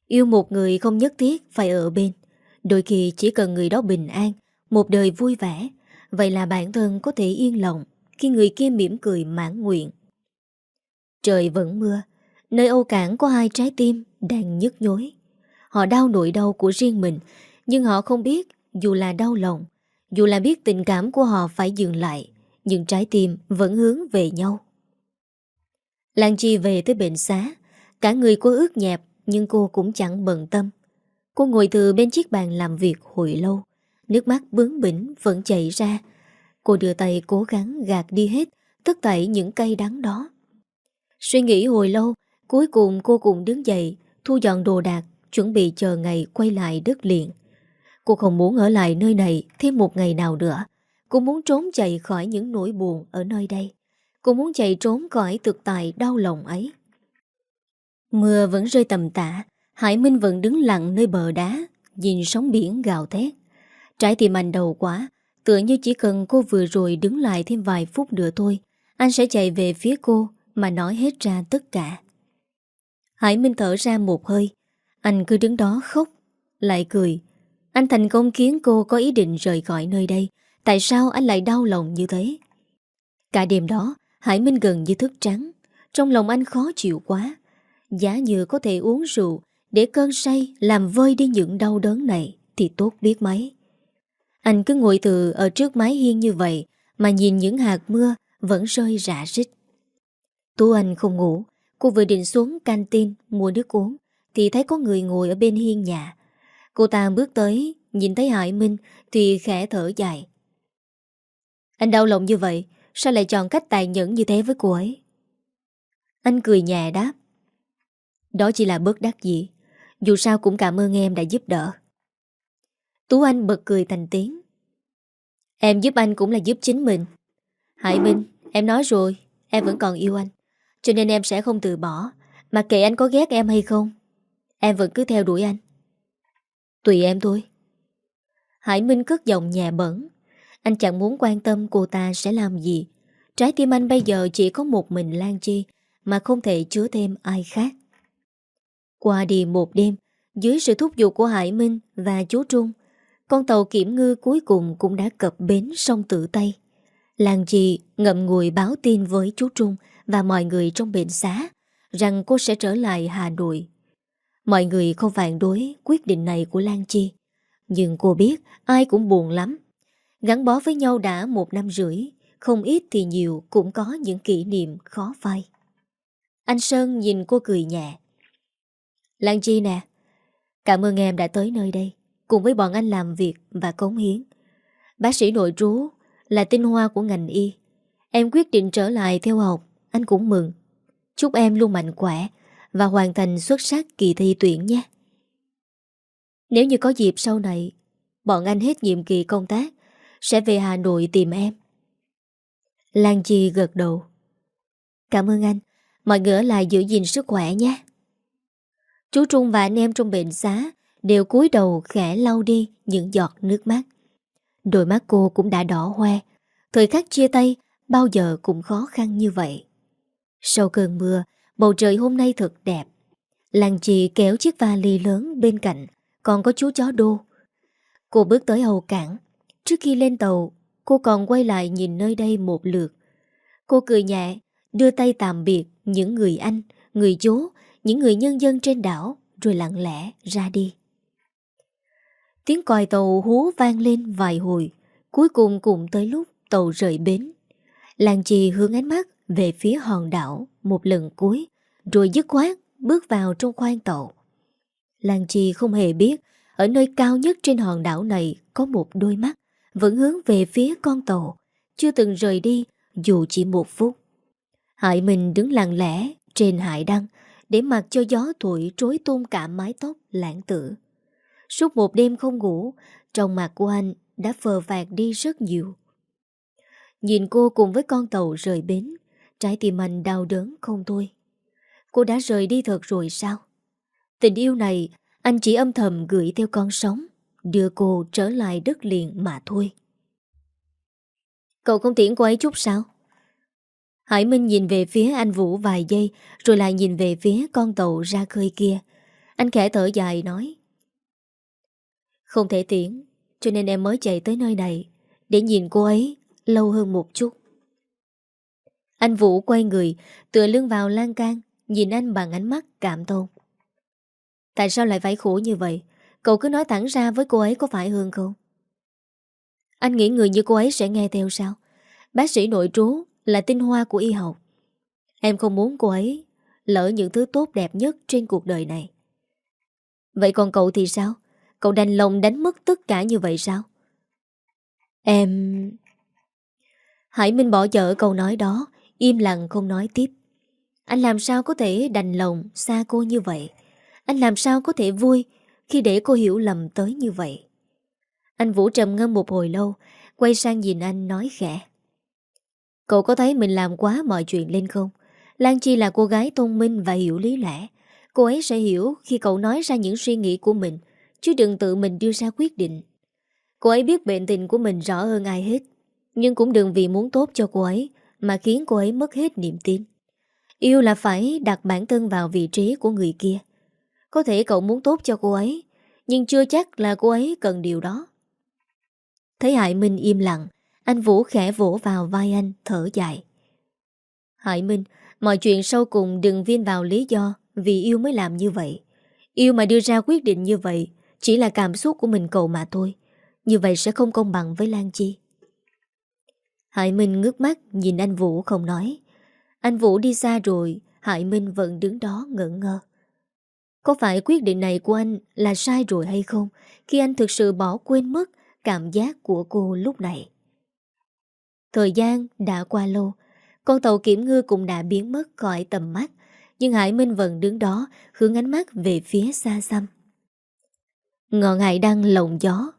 Yêu một người không nhất thiết phải ở bên. Đôi khi chỉ cần người đó bình an, Một đời vui vẻ, Vậy là bản thân có thể yên lòng Khi người kia mỉm cười mãn nguyện. Trời vẫn mưa, Nơi Âu Cảng có hai trái tim Đang nhức nhối. Họ đau nỗi đau của riêng mình, Nhưng họ không biết Dù là đau lòng, Dù là biết tình cảm của họ phải dừng lại nhưng trái tim vẫn hướng về nhau. Lan Chi về tới bệnh xá, Cả người cô ướt nhẹp Nhưng cô cũng chẳng bận tâm. Cô ngồi từ bên chiếc bàn làm việc hồi lâu, Nước mắt bướng bỉnh vẫn chảy ra. Cô đưa tay cố gắng gạt đi hết Tất tẩy những cây đắng đó. Suy nghĩ hồi lâu, Cuối cùng cô cũng đứng dậy, Thu dọn đồ đạc, Chuẩn bị chờ ngày quay lại đất liền. Cô không muốn ở lại nơi này Thêm một ngày nào nữa. Cô muốn trốn chạy khỏi những nỗi buồn ở nơi đây. Cô muốn chạy trốn khỏi thực tại đau lòng ấy. Mưa vẫn rơi tầm tã, Hải Minh vẫn đứng lặng nơi bờ đá, Nhìn sóng biển gào thét. Trái tim anh đầu quá, Tựa như chỉ cần cô vừa rồi đứng lại thêm vài phút nữa thôi, Anh sẽ chạy về phía cô Mà nói hết ra tất cả. Hải Minh thở ra một hơi, Anh cứ đứng đó khóc, Lại cười. Anh thành công khiến cô có ý định rời khỏi nơi đây Tại sao anh lại đau lòng như thế? Cả đêm đó, Hải Minh gần như thức trắng. Trong lòng anh khó chịu quá. Giá như có thể uống rượu, Để cơn say làm vơi đi những đau đớn này Thì tốt biết mấy. Anh cứ ngồi từ ở trước mái hiên như vậy Mà nhìn những hạt mưa Vẫn rơi rã rít. Tú Anh không ngủ. Cô vừa định xuống canteen mua nước uống Thì thấy có người ngồi ở bên hiên nhà. Cô ta bước tới, Nhìn thấy Hải Minh Thì khẽ thở dài. Anh đau lòng như vậy, Sao lại chọn cách tài nhẫn như thế với cô ấy? Anh cười nhẹ đáp. Đó chỉ là bớt đắc dĩ, Dù sao cũng cảm ơn em đã giúp đỡ. Tú Anh bật cười thành tiếng. Em giúp anh cũng là giúp chính mình. Hải Minh, Em nói rồi, Em vẫn còn yêu anh, Cho nên em sẽ không từ bỏ, Mà kệ anh có ghét em hay không, Em vẫn cứ theo đuổi anh. Tùy em thôi. Hải Minh cất giọng nhẹ bẩn. Anh chẳng muốn quan tâm cô ta sẽ làm gì. Trái tim anh bây giờ chỉ có một mình Lan Chi, Mà không thể chứa thêm ai khác. Qua đi một đêm, Dưới sự thúc giục của Hải Minh và chú Trung, Con tàu kiểm ngư cuối cùng cũng đã cập bến sông Tử Tây. Lan Chi ngậm ngùi báo tin với chú Trung Và mọi người trong bệnh xá Rằng cô sẽ trở lại Hà Nội. Mọi người không phản đối quyết định này của Lan Chi, Nhưng cô biết ai cũng buồn lắm. Gắn bó với nhau đã một năm rưỡi, Không ít thì nhiều cũng có những kỷ niệm khó phai. Anh Sơn nhìn cô cười nhẹ. Lan Chi nè, Cảm ơn em đã tới nơi đây, Cùng với bọn anh làm việc và cống hiến. Bác sĩ nội trú Là tinh hoa của ngành y. Em quyết định trở lại theo học, Anh cũng mừng. Chúc em luôn mạnh khỏe Và hoàn thành xuất sắc kỳ thi tuyển nhé. Nếu như có dịp sau này, Bọn anh hết nhiệm kỳ công tác sẽ về Hà Nội tìm em. Lan Chi gật đầu. Cảm ơn anh, Mọi người ở lại giữ gìn sức khỏe nhé. Chú Trung và anh em trong bệnh xá Đều cúi đầu khẽ lau đi Những giọt nước mắt. Đôi mắt cô cũng đã đỏ hoe, Thời khắc chia tay Bao giờ cũng khó khăn như vậy. Sau cơn mưa, Bầu trời hôm nay thật đẹp. Lan Chi kéo chiếc vali lớn bên cạnh, Còn có chú chó đô. Cô bước tới hầu cảng Trước khi lên tàu, Cô còn quay lại nhìn nơi đây một lượt. Cô cười nhẹ, Đưa tay tạm biệt những người anh, Người chú Những người nhân dân trên đảo, Rồi lặng lẽ ra đi. Tiếng còi tàu hú vang lên vài hồi, Cuối cùng cũng tới lúc tàu rời bến. Lan Chi hướng ánh mắt về phía hòn đảo một lần cuối, Rồi dứt khoát bước vào trong khoang tàu. Lan Chi không hề biết ở nơi cao nhất trên hòn đảo này có một đôi mắt vẫn hướng về phía con tàu, chưa từng rời đi dù chỉ một phút. Hải mình đứng lặng lẽ trên hải đăng để mặc cho gió thổi trối tung cả mái tóc lãng tử. Suốt một đêm không ngủ, trong mặt của anh đã phờ vạt đi rất nhiều. Nhìn cô cùng với con tàu rời bến, trái tim anh đau đớn không thôi. Cô đã rời đi thật rồi sao? Tình yêu này anh chỉ âm thầm gửi theo con sống, đưa cô trở lại đất liền mà thôi. Cậu không tiễn cô ấy chút sao? Hải Minh nhìn về phía anh Vũ vài giây, Rồi lại nhìn về phía con tàu ra khơi kia Anh khẽ thở dài nói, Không thể tiễn, Cho nên em mới chạy tới nơi này, Để nhìn cô ấy lâu hơn một chút Anh Vũ quay người, Tựa lưng vào lan can, Nhìn anh bằng ánh mắt cảm thông Tại sao lại phải khổ như vậy Cậu cứ nói thẳng ra với cô ấy có phải hơn không Anh nghĩ người như cô ấy sẽ nghe theo sao Bác sĩ nội trú là tinh hoa của y học. Em không muốn cô ấy lỡ những thứ tốt đẹp nhất trên cuộc đời này. Vậy còn cậu thì sao? Cậu đành lòng đánh mất tất cả như vậy sao? Em... Hải Minh bỏ chở câu nói đó, im lặng không nói tiếp. Anh làm sao có thể đành lòng xa cô như vậy? Anh làm sao có thể vui khi để cô hiểu lầm tới như vậy? Anh Vũ trầm ngâm một hồi lâu, quay sang nhìn anh nói khẽ. Cậu có thấy mình làm quá mọi chuyện lên không? Lan Chi là cô gái thông minh và hiểu lý lẽ. Cô ấy sẽ hiểu khi cậu nói ra những suy nghĩ của mình, chứ đừng tự mình đưa ra quyết định. Cô ấy biết bệnh tình của mình rõ hơn ai hết, nhưng cũng đừng vì muốn tốt cho cô ấy mà khiến cô ấy mất hết niềm tin. Yêu là phải đặt bản thân vào vị trí của người kia. Có thể cậu muốn tốt cho cô ấy, nhưng chưa chắc là cô ấy cần điều đó. Thấy Hải Minh im lặng, anh Vũ khẽ vỗ vào vai anh thở dài. Hải Minh Mọi chuyện sau cùng đừng viên vào lý do Vì yêu mới làm như vậy. Yêu mà đưa ra quyết định như vậy Chỉ là cảm xúc của mình cậu mà thôi. Như vậy sẽ không công bằng với Lan Chi. Hải Minh ngước mắt Nhìn anh Vũ không nói. Anh Vũ đi xa rồi Hải Minh vẫn đứng đó ngỡ ngơ. Có phải quyết định này của anh Là sai rồi hay không Khi anh thực sự bỏ quên mất Cảm giác của cô lúc này Thời gian đã qua lâu, con tàu kiểm ngư cũng đã biến mất khỏi tầm mắt, nhưng Hải Minh vẫn đứng đó hướng ánh mắt về phía xa xăm. Ngọn hải đăng lộng gió.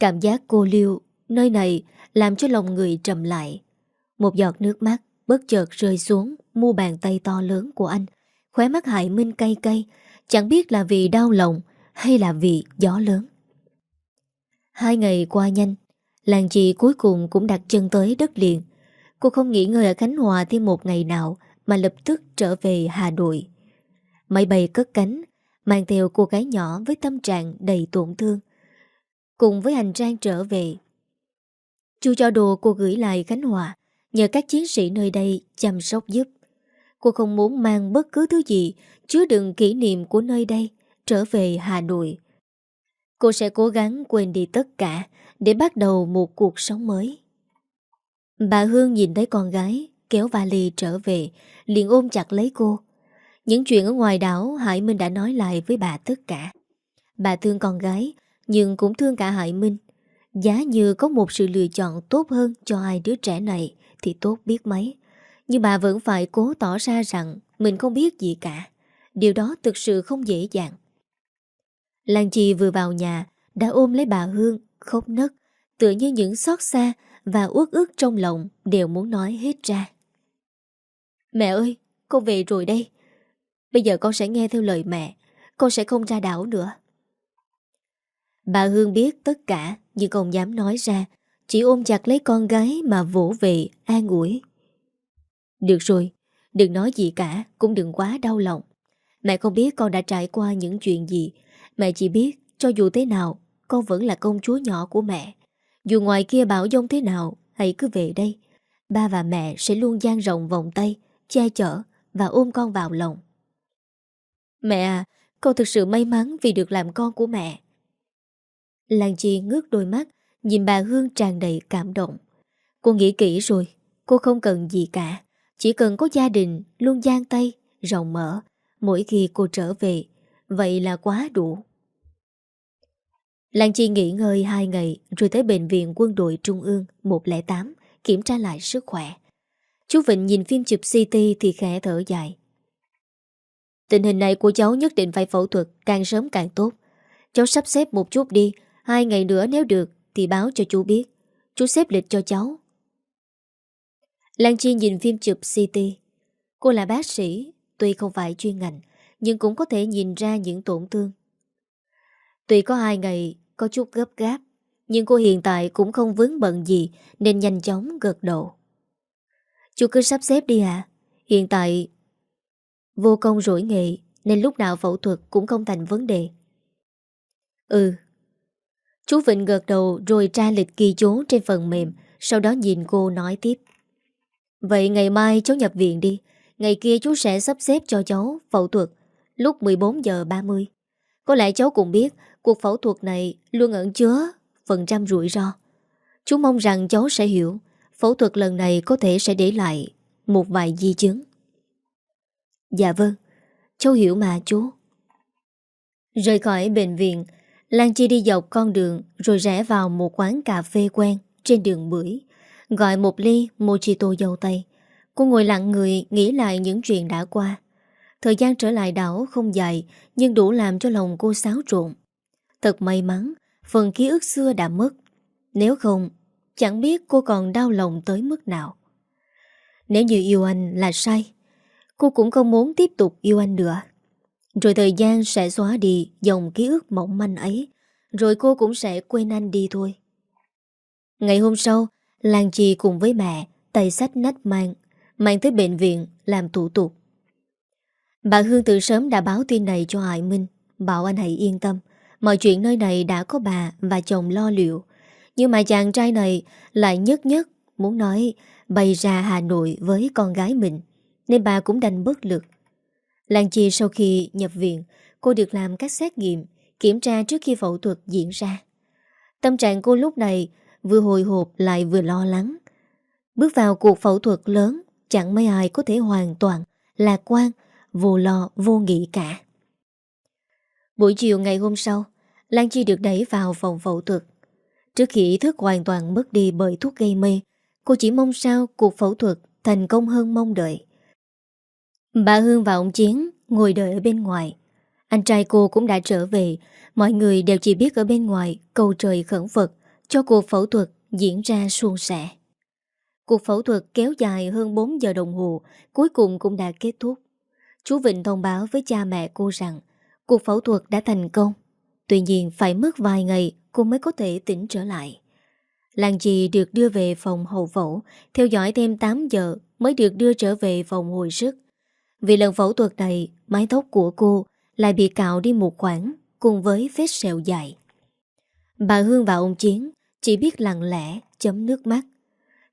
Cảm giác cô liêu nơi này làm cho lòng người trầm lại. Một giọt nước mắt bất chợt rơi xuống mu bàn tay to lớn của anh. Khóe mắt Hải Minh cay cay, chẳng biết là vì đau lòng hay là vì gió lớn. Hai ngày qua nhanh, Làng chị cuối cùng cũng đặt chân tới đất liền. Cô không nghỉ ngơi ở Khánh Hòa thêm một ngày nào mà lập tức trở về Hà Nội. Máy bay cất cánh, mang theo cô gái nhỏ với tâm trạng đầy tổn thương. Cùng với hành trang trở về. Chu cho đồ cô gửi lại Khánh Hòa, nhờ các chiến sĩ nơi đây chăm sóc giúp. Cô không muốn mang bất cứ thứ gì chứa đựng kỷ niệm của nơi đây trở về Hà Nội. Cô sẽ cố gắng quên đi tất cả để bắt đầu một cuộc sống mới. Bà Hương nhìn thấy con gái kéo vali trở về, liền ôm chặt lấy cô. Những chuyện ở ngoài đảo Hải Minh đã nói lại với bà tất cả. Bà thương con gái, nhưng cũng thương cả Hải Minh. Giá như có một sự lựa chọn tốt hơn cho hai đứa trẻ này thì tốt biết mấy. Nhưng bà vẫn phải cố tỏ ra rằng mình không biết gì cả. Điều đó thực sự không dễ dàng. Lan Chi vừa vào nhà đã ôm lấy bà Hương khóc nấc, tựa như những xót xa và uất ức trong lòng đều muốn nói hết ra. Mẹ ơi, con về rồi đây. Bây giờ con sẽ nghe theo lời mẹ, con sẽ không ra đảo nữa. Bà Hương biết tất cả nhưng không dám nói ra, chỉ ôm chặt lấy con gái mà vỗ về an ủi. Được rồi, đừng nói gì cả, cũng đừng quá đau lòng. Mẹ không biết con đã trải qua những chuyện gì, mẹ chỉ biết cho dù thế nào con vẫn là công chúa nhỏ của mẹ. Dù ngoài kia bảo dông thế nào, hãy cứ về đây. Ba và mẹ sẽ luôn dang rộng vòng tay, che chở và ôm con vào lòng. Mẹ à, con thực sự may mắn vì được làm con của mẹ. Lan Chi ngước đôi mắt, nhìn bà Hương tràn đầy cảm động. Cô nghĩ kỹ rồi, cô không cần gì cả. Chỉ cần có gia đình luôn giang tay, rộng mở mỗi khi cô trở về. Vậy là quá đủ. Lan Chi nghỉ ngơi 2 ngày rồi tới Bệnh viện Quân đội Trung ương 108 kiểm tra lại sức khỏe. Chú Vịnh nhìn phim chụp CT thì khẽ thở dài. Tình hình này của cháu nhất định phải phẫu thuật càng sớm càng tốt. Cháu sắp xếp một chút đi, hai ngày nữa nếu được thì báo cho chú biết. Chú xếp lịch cho cháu. Lan Chi nhìn phim chụp CT. Cô là bác sĩ, tuy không phải chuyên ngành, nhưng cũng có thể nhìn ra những tổn thương. Tuy có hai ngày có chút gấp gáp, nhưng cô hiện tại cũng không vướng bận gì nên nhanh chóng gật đầu. Chú cứ sắp xếp đi à? Hiện tại vô công rỗi nghệ nên lúc nào phẫu thuật cũng không thành vấn đề. Ừ. Chú Vịnh gật đầu rồi tra lịch ghi chú trên phần mềm, sau đó nhìn cô nói tiếp. Vậy ngày mai cháu nhập viện đi, ngày kia chú sẽ sắp xếp cho cháu phẫu thuật lúc 14 giờ 30. Có lẽ cháu cũng biết cuộc phẫu thuật này luôn ẩn chứa phần trăm rủi ro. Chú mong rằng cháu sẽ hiểu phẫu thuật lần này có thể sẽ để lại một vài di chứng. Dạ vâng, cháu hiểu mà chú. Rời khỏi bệnh viện, Lan Chi đi dọc con đường rồi rẽ vào một quán cà phê quen trên đường bưởi. Gọi một ly mojito dầu tây. Cô ngồi lặng người nghĩ lại những chuyện đã qua. Thời gian trở lại đảo không dài nhưng đủ làm cho lòng cô xáo trộn. Thật may mắn, phần ký ức xưa đã mất. Nếu không, chẳng biết cô còn đau lòng tới mức nào. Nếu như yêu anh là sai, cô cũng không muốn tiếp tục yêu anh nữa. Rồi thời gian sẽ xóa đi dòng ký ức mỏng manh ấy, rồi cô cũng sẽ quên anh đi thôi. Ngày hôm sau, Lan Chi cùng với mẹ tay sách nách mang, mang tới bệnh viện làm thủ tục. Bà Hương từ sớm đã báo tin này cho Hải Minh, bảo anh hãy yên tâm. Mọi chuyện nơi này đã có bà và chồng lo liệu. Nhưng mà chàng trai này lại nhất nhất muốn nói bày ra Hà Nội với con gái mình. Nên bà cũng đành bất lực. Lan Chi sau khi nhập viện, cô được làm các xét nghiệm, kiểm tra trước khi phẫu thuật diễn ra. Tâm trạng cô lúc này vừa hồi hộp lại vừa lo lắng. Bước vào cuộc phẫu thuật lớn, chẳng mấy ai có thể hoàn toàn lạc quan, vô lo, vô nghĩ cả. Buổi chiều ngày hôm sau, Lan Chi được đẩy vào phòng phẫu thuật. Trước khi ý thức hoàn toàn mất đi bởi thuốc gây mê, cô chỉ mong sao cuộc phẫu thuật thành công hơn mong đợi. Bà Hương và ông Chiến ngồi đợi ở bên ngoài. Anh trai cô cũng đã trở về, mọi người đều chỉ biết ở bên ngoài cầu trời khẩn Phật cho cuộc phẫu thuật diễn ra suôn sẻ. Cuộc phẫu thuật kéo dài hơn 4 giờ đồng hồ, cuối cùng cũng đã kết thúc. Chú Vịnh thông báo với cha mẹ cô rằng cuộc phẫu thuật đã thành công. Tuy nhiên phải mất vài ngày cô mới có thể tỉnh trở lại. Lan Dì được đưa về phòng hậu phẫu, theo dõi thêm 8 giờ mới được đưa trở về phòng hồi sức. Vì lần phẫu thuật này, mái tóc của cô lại bị cạo đi một khoảng cùng với vết sẹo dài. Bà Hương và ông Chiến chỉ biết lặng lẽ chấm nước mắt.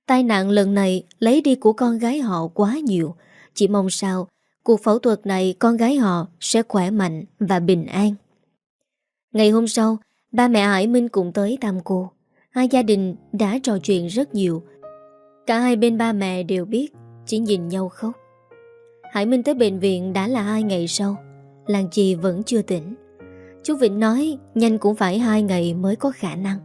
Tai nạn lần này lấy đi của con gái họ quá nhiều, chỉ mong sao cuộc phẫu thuật này con gái họ sẽ khỏe mạnh và bình an. Ngày hôm sau, ba mẹ Hải Minh cũng tới thăm cô. Hai gia đình đã trò chuyện rất nhiều. Cả hai bên ba mẹ đều biết, chỉ nhìn nhau khóc. Hải Minh tới bệnh viện đã là hai ngày sau. Làng chị vẫn chưa tỉnh. Chú Vịnh nói nhanh cũng phải hai ngày mới có khả năng.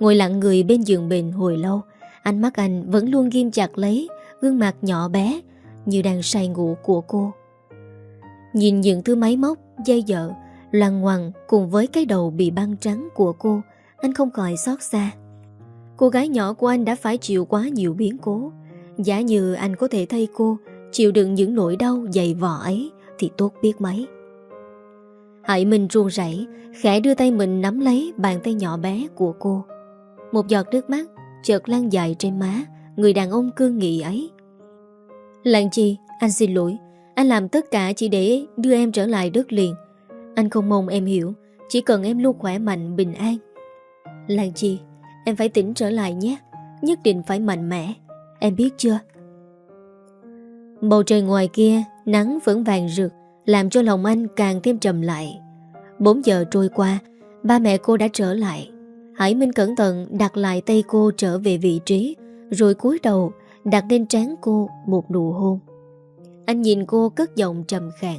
Ngồi lặng người bên giường bệnh hồi lâu, ánh mắt anh vẫn luôn ghim chặt lấy gương mặt nhỏ bé như đang say ngủ của cô. Nhìn những thứ máy móc, dây dợ, Loàn hoàng cùng với cái đầu bị băng trắng của cô, anh không khỏi xót xa. Cô gái nhỏ của anh đã phải chịu quá nhiều biến cố. Giả như anh có thể thay cô chịu đựng những nỗi đau dày vò ấy thì tốt biết mấy. Hải Minh ruông rảy, khẽ đưa tay mình nắm lấy bàn tay nhỏ bé của cô. Một giọt nước mắt chợt lan dài trên má người đàn ông cương nghị ấy. Lan Chi, anh xin lỗi. Anh làm tất cả chỉ để đưa em trở lại đất liền. Anh không mong em hiểu, chỉ cần em luôn khỏe mạnh, bình an. Lan Chi, em phải tỉnh trở lại nhé. Nhất định phải mạnh mẽ. Em biết chưa? Bầu trời ngoài kia, nắng vẫn vàng rực, làm cho lòng anh càng thêm trầm lại. 4 giờ trôi qua, ba mẹ cô đã trở lại. Hải Minh cẩn thận đặt lại tay cô trở về vị trí, rồi cúi đầu đặt lên trán cô một nụ hôn. Anh nhìn cô cất giọng trầm khàn.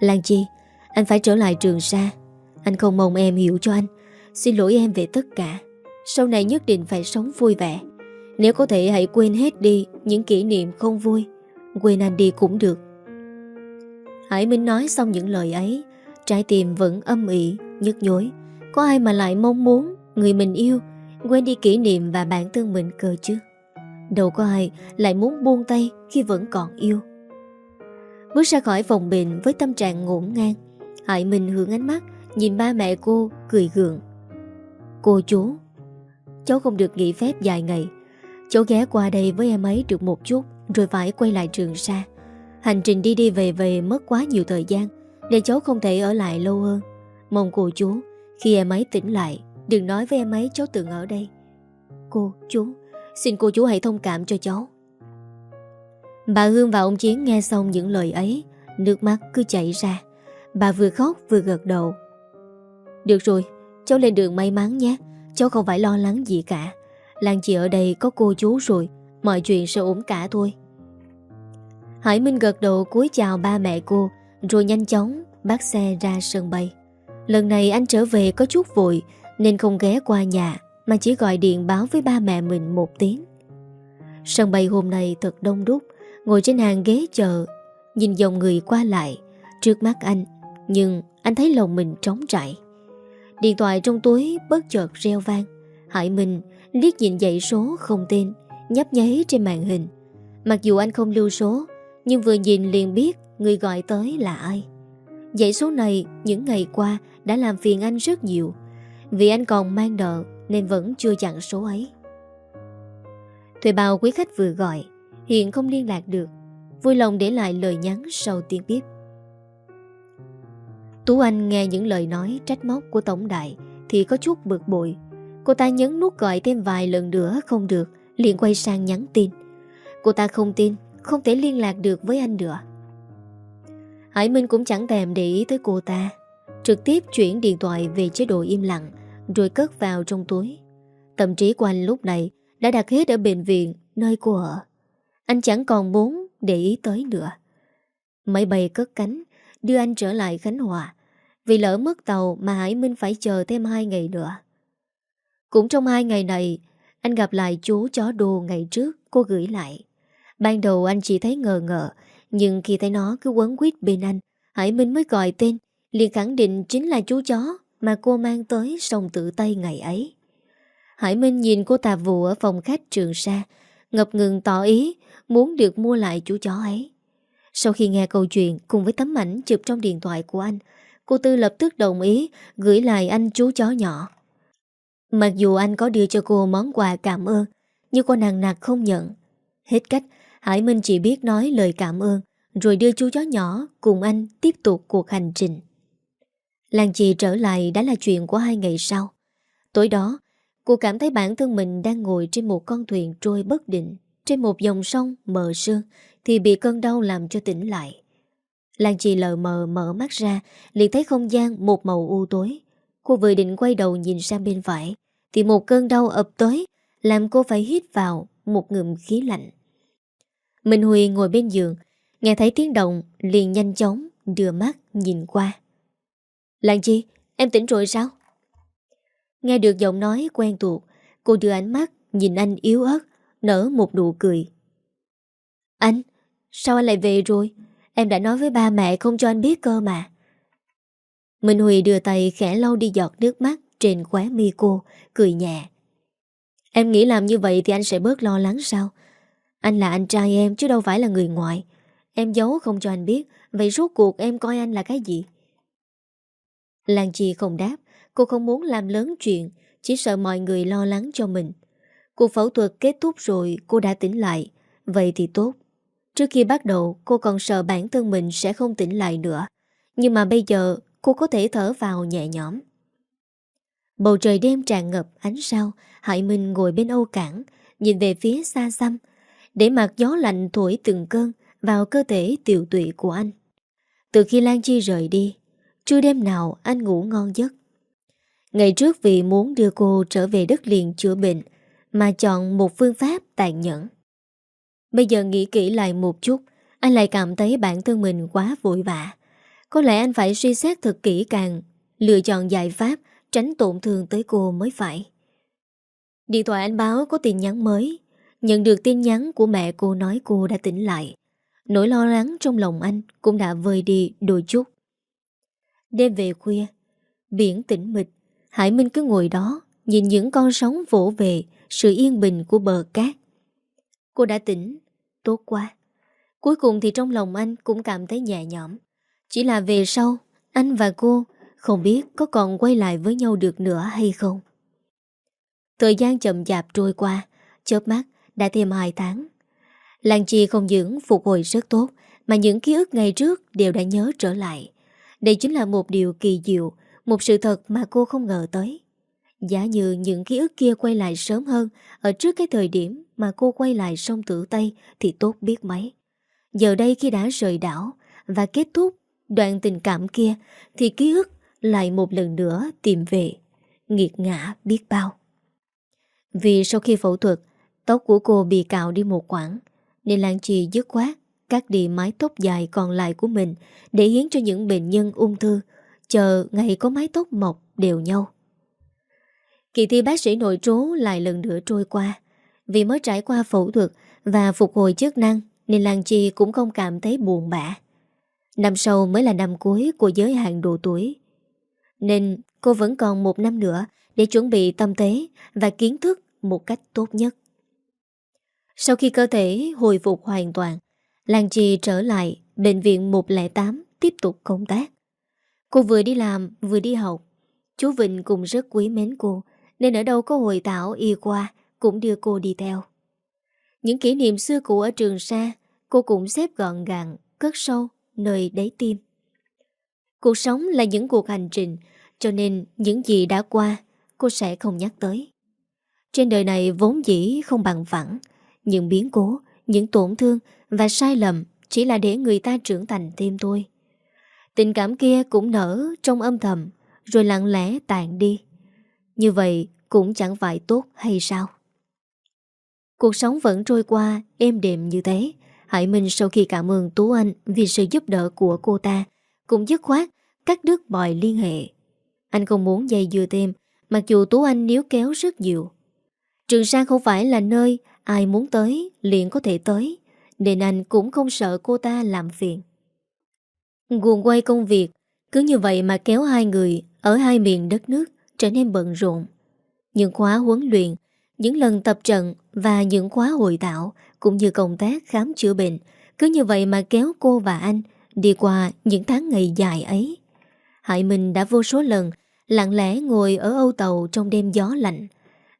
Lan Chi Anh phải trở lại trường Sa. Anh không mong em hiểu cho anh. Xin lỗi em về tất cả. Sau này nhất định phải sống vui vẻ. Nếu có thể hãy quên hết đi Những kỷ niệm không vui Quên anh đi cũng được. Hải Minh nói xong những lời ấy Trái tim vẫn âm ỉ Nhức nhối. Có ai mà lại mong muốn Người mình yêu Quên đi kỷ niệm và bản thân mình cơ chứ? Đâu có ai lại muốn buông tay Khi vẫn còn yêu. Bước ra khỏi phòng bệnh với tâm trạng ngổn ngang, Hải Minh hướng ánh mắt Nhìn ba mẹ cô cười gượng. Cô chú, Cháu không được nghỉ phép dài ngày. Cháu ghé qua đây với em ấy được một chút Rồi phải quay lại trường xa Hành trình đi đi về về mất quá nhiều thời gian Để cháu không thể ở lại lâu hơn. Mong cô chú khi em ấy tỉnh lại Đừng nói với em ấy cháu từng ở đây. Cô, chú Xin cô chú hãy thông cảm cho cháu. Bà Hương và ông Chiến nghe xong những lời ấy Nước mắt cứ chảy ra. Bà vừa khóc vừa gật đầu. Được rồi, cháu lên đường may mắn nhé. Cháu không phải lo lắng gì cả. Lan chị ở đây có cô chú rồi Mọi chuyện sẽ ổn cả thôi. Hải Minh gật đầu cúi chào ba mẹ cô Rồi nhanh chóng bắt xe ra sân bay. Lần này anh trở về có chút vội, Nên không ghé qua nhà, Mà chỉ gọi điện báo với ba mẹ mình một tiếng. Sân bay hôm nay thật đông đúc, Ngồi trên hàng ghế chờ, Nhìn dòng người qua lại, Trước mắt anh, Nhưng anh thấy lòng mình trống trải. Điện thoại trong túi bất chợt reo vang, Hải Minh liếc nhìn dãy số không tên, Nhấp nháy trên màn hình. Mặc dù anh không lưu số, Nhưng vừa nhìn liền biết Người gọi tới là ai. Dãy số này những ngày qua đã làm phiền anh rất nhiều. Vì anh còn mang nợ, Nên vẫn chưa chặn số ấy. Thuê bao quý khách vừa gọi Hiện không liên lạc được, Vui lòng để lại lời nhắn sau tiếng bíp. Tú Anh nghe những lời nói trách móc của Tổng Đại Thì có chút bực bội. Cô ta nhấn nút gọi thêm vài lần nữa không được, liền quay sang nhắn tin. Cô ta không tin, Không thể liên lạc được với anh nữa. Hải Minh cũng chẳng thèm để ý tới cô ta. Trực tiếp chuyển điện thoại về chế độ im lặng, Rồi cất vào trong túi. Tâm trí của anh lúc này Đã đặt hết ở bệnh viện Nơi cô ở. Anh chẳng còn muốn để ý tới nữa. Máy bay cất cánh, Đưa anh trở lại Khánh Hòa. Vì lỡ mất tàu mà Hải Minh phải chờ thêm hai ngày nữa. Cũng trong hai ngày này, Anh gặp lại chú chó đồ ngày trước, Cô gửi lại. Ban đầu anh chỉ thấy ngờ ngờ Nhưng khi thấy nó cứ quấn quýt bên anh, Hải Minh mới gọi tên liền khẳng định chính là chú chó Mà cô mang tới sông tự Tây ngày ấy. Hải Minh nhìn cô tà vụ ở phòng khách trường sa, Ngập ngừng tỏ ý Muốn được mua lại chú chó ấy. Sau khi nghe câu chuyện Cùng với tấm ảnh chụp trong điện thoại của anh, Cô Tư lập tức đồng ý Gửi lại anh chú chó nhỏ. Mặc dù anh có đưa cho cô món quà cảm ơn, Nhưng cô nàng nạc không nhận. Hết cách, Hải Minh chỉ biết nói lời cảm ơn, Rồi đưa chú chó nhỏ cùng anh tiếp tục cuộc hành trình. Làng chị trở lại đã là chuyện của hai ngày sau. Tối đó, Cô cảm thấy bản thân mình đang ngồi trên một con thuyền trôi bất định. Trên một dòng sông mờ sương Thì bị cơn đau làm cho tỉnh lại. Làng chị lờ mờ mở mắt ra, liền thấy không gian một màu u tối. Cô vừa định quay đầu nhìn sang bên phải, Thì một cơn đau ập tới, Làm cô phải hít vào một ngụm khí lạnh. Minh Huy ngồi bên giường, Nghe thấy tiếng động, liền nhanh chóng Đưa mắt nhìn qua làng Chi, em tỉnh rồi sao? Nghe được giọng nói quen thuộc, Cô đưa ánh mắt nhìn anh yếu ớt, Nở một nụ cười. Anh, Sao anh lại về rồi? Em đã nói với ba mẹ không cho anh biết cơ mà. Minh Huy đưa tay khẽ lau đi giọt nước mắt Trên khóe mi cô, Cười nhẹ. Em nghĩ làm như vậy thì anh sẽ bớt lo lắng sao? Anh là anh trai em chứ đâu phải là người ngoại Em giấu không cho anh biết, Vậy rốt cuộc em coi anh là cái gì? Lan Chi không đáp. Cô không muốn làm lớn chuyện, Chỉ sợ mọi người lo lắng cho mình. Cuộc phẫu thuật kết thúc rồi, Cô đã tỉnh lại. Vậy thì tốt. Trước khi bắt đầu, cô còn sợ bản thân mình sẽ không tỉnh lại nữa. Nhưng mà bây giờ, cô có thể thở vào nhẹ nhõm. Bầu trời đêm tràn ngập ánh sao, Hải Minh ngồi bên Âu Cảng, Nhìn về phía xa xăm. Để mặt gió lạnh thổi từng cơn Vào cơ thể tiều tụy của anh. Từ khi Lan Chi rời đi chưa đêm nào anh ngủ ngon giấc Ngày trước vì muốn đưa cô trở về đất liền chữa bệnh Mà chọn một phương pháp tàn nhẫn Bây giờ nghĩ kỹ lại một chút Anh lại cảm thấy bản thân mình quá vội vã Có lẽ anh phải suy xét thật kỹ càng, lựa chọn giải pháp tránh tổn thương tới cô mới phải. Điện thoại anh báo có tin nhắn mới. Nhận được tin nhắn của mẹ cô nói cô đã tỉnh lại. Nỗi lo lắng trong lòng anh cũng đã vơi đi đôi chút. Đêm về khuya, biển tĩnh mịch, Hải Minh cứ ngồi đó, nhìn những con sóng vỗ về sự yên bình của bờ cát. Cô đã tỉnh, tốt quá. Cuối cùng thì trong lòng anh cũng cảm thấy nhẹ nhõm. Chỉ là về sau, anh và cô không biết có còn quay lại với nhau được nữa hay không. Thời gian chậm chạp trôi qua, chớp mắt đã thêm 2 tháng. Lan Chi không những phục hồi rất tốt, mà những ký ức ngày trước đều đã nhớ trở lại. Đây chính là một điều kỳ diệu, một sự thật mà cô không ngờ tới. Giả như những ký ức kia quay lại sớm hơn ở trước cái thời điểm mà cô quay lại sông tử Tây thì tốt biết mấy. Giờ đây khi đã rời đảo và kết thúc đoạn tình cảm kia thì ký ức lại một lần nữa tìm về, nghiệt ngã biết bao. Vì sau khi phẫu thuật, tóc của cô bị cạo đi một quãng, nên Lan Trì dứt khoát cắt đi mái tóc dài còn lại của mình để hiến cho những bệnh nhân ung thư, chờ ngày có mái tóc mọc đều nhau. Kỳ thi bác sĩ nội trú lại lần nữa trôi qua. Vì mới trải qua phẫu thuật và phục hồi chức năng nên Lan Chi cũng không cảm thấy buồn bã. Năm sau mới là năm cuối của giới hạn độ tuổi. Nên cô vẫn còn một năm nữa để chuẩn bị tâm tế và kiến thức một cách tốt nhất. Sau khi cơ thể hồi phục hoàn toàn, Lan Chi trở lại bệnh viện 108 tiếp tục công tác. Cô vừa đi làm vừa đi học. Chú Vịnh cũng rất quý mến cô nên ở đâu có hội thảo y qua cũng đưa cô đi theo. Những kỷ niệm xưa cũ ở trường sa cô cũng xếp gọn gàng, cất sâu, nơi đáy tim. Cuộc sống là những cuộc hành trình, cho nên những gì đã qua cô sẽ không nhắc tới. Trên đời này vốn dĩ không bằng phẳng, những biến cố, những tổn thương và sai lầm chỉ là để người ta trưởng thành thêm thôi. Tình cảm kia cũng nở trong âm thầm, rồi lặng lẽ tàn đi. Như vậy cũng chẳng phải tốt hay sao? Cuộc sống vẫn trôi qua êm đềm như thế. Hải Minh sau khi cảm ơn Tú Anh vì sự giúp đỡ của cô ta, cũng dứt khoát cắt đứt mọi liên hệ. Anh không muốn dây dưa thêm, mặc dù Tú Anh níu kéo rất nhiều. Trường Sa không phải là nơi ai muốn tới liền có thể tới, nên anh cũng không sợ cô ta làm phiền. Guồng quay công việc, cứ như vậy mà kéo hai người ở hai miền đất nước trở nên bận rộn. Những khóa huấn luyện, những lần tập trận và những khóa hội thảo cũng như công tác khám chữa bệnh, cứ như vậy mà kéo cô và anh đi qua những tháng ngày dài ấy. Hải Minh đã vô số lần lặng lẽ ngồi ở âu tàu trong đêm gió lạnh.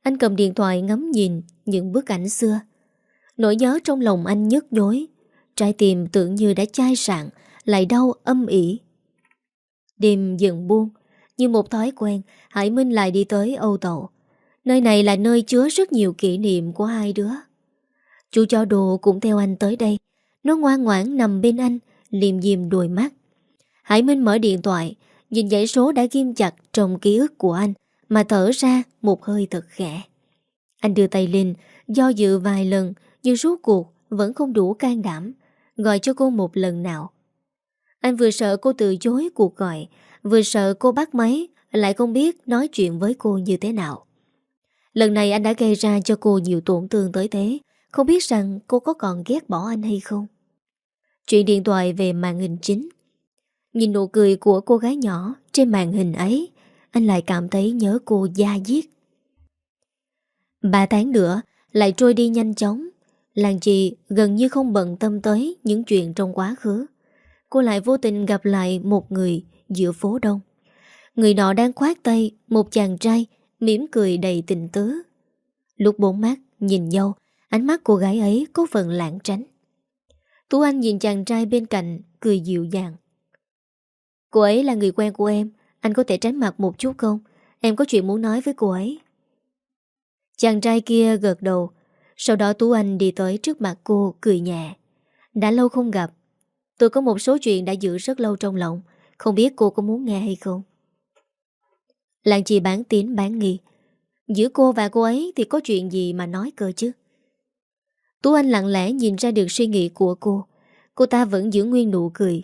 Anh cầm điện thoại ngắm nhìn những bức ảnh xưa. Nỗi nhớ trong lòng anh nhức nhối, trái tim tưởng như đã chai sạn, lại đau âm ỉ. Đêm dần buông, như một thói quen, Hải Minh lại đi tới Âu Tàu. Nơi này là nơi chứa rất nhiều kỷ niệm của hai đứa. Chú cho đồ cũng theo anh tới đây. Nó ngoan ngoãn nằm bên anh, liềm diềm đôi mắt. Hải Minh mở điện thoại, nhìn dãy số đã ghim chặt trong ký ức của anh, mà thở ra một hơi thật khẽ. Anh đưa tay lên, do dự vài lần, nhưng rốt cuộc vẫn không đủ can đảm, gọi cho cô một lần nào. Anh vừa sợ cô từ chối cuộc gọi, vừa sợ cô bắt máy, lại không biết nói chuyện với cô như thế nào. Lần này anh đã gây ra cho cô nhiều tổn thương tới thế, không biết rằng cô có còn ghét bỏ anh hay không. Chuyện điện thoại về màn hình chính. Nhìn nụ cười của cô gái nhỏ trên màn hình ấy, anh lại cảm thấy nhớ cô da diết. Ba tháng nữa lại trôi đi nhanh chóng. Làng chị gần như không bận tâm tới những chuyện trong quá khứ. Cô lại vô tình gặp lại một người giữa phố đông. Người nọ đang khoát tay một chàng trai mỉm cười đầy tình tứ. Lúc bốn mắt nhìn nhau, ánh mắt cô gái ấy có phần lãng tránh. Tú Anh nhìn chàng trai bên cạnh, cười dịu dàng. Cô ấy là người quen của em, anh có thể tránh mặt một chút không? Em có chuyện muốn nói với cô ấy. Chàng trai kia gật đầu, sau đó Tú Anh đi tới trước mặt cô, cười nhẹ. Đã lâu không gặp, tôi có một số chuyện đã giữ rất lâu trong lòng, không biết cô có muốn nghe hay không? Làng chị bán tín bán nghi. Giữa cô và cô ấy thì có chuyện gì mà nói cơ chứ? Tú Anh lặng lẽ nhìn ra được suy nghĩ của cô. Cô ta vẫn giữ nguyên nụ cười.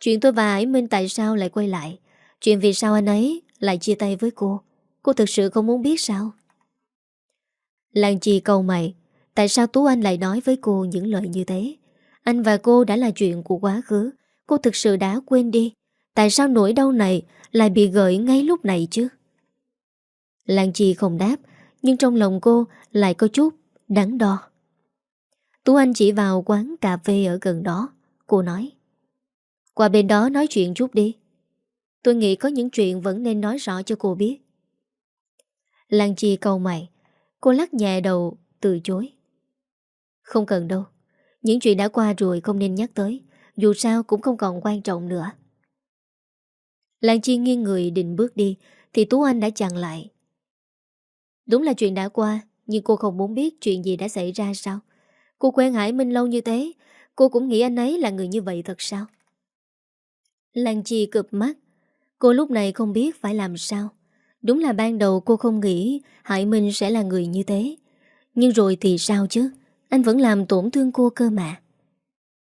Chuyện tôi và Hải Minh tại sao lại quay lại? Chuyện vì sao anh ấy lại chia tay với cô? Cô thực sự không muốn biết sao? Lan Chi cầu mày, Tại sao Tú Anh lại nói với cô những lời như thế? Anh và cô đã là chuyện của quá khứ, Cô thực sự đã quên đi. Tại sao nỗi đau này Lại bị gợi ngay lúc này chứ? Lan Chi không đáp, Nhưng trong lòng cô lại có chút Đắn đo. Tú Anh chỉ vào quán cà phê ở gần đó, Cô nói, Qua bên đó nói chuyện chút đi. Tôi nghĩ có những chuyện vẫn nên nói rõ cho cô biết. Lan Chi cầu mày Cô lắc nhẹ đầu, từ chối. Không cần đâu, Những chuyện đã qua rồi không nên nhắc tới, Dù sao cũng không còn quan trọng nữa. Lan Chi nghiêng người định bước đi, Thì Tú Anh đã chặn lại. Đúng là chuyện đã qua, Nhưng cô không muốn biết chuyện gì đã xảy ra sao? Cô quen Hải Minh lâu như thế, Cô cũng nghĩ anh ấy là người như vậy thật sao? Lan Chi cực mắt. Cô lúc này không biết phải làm sao. Đúng là ban đầu cô không nghĩ Hải Minh sẽ là người như thế. Nhưng rồi thì sao chứ? Anh vẫn làm tổn thương cô cơ mà.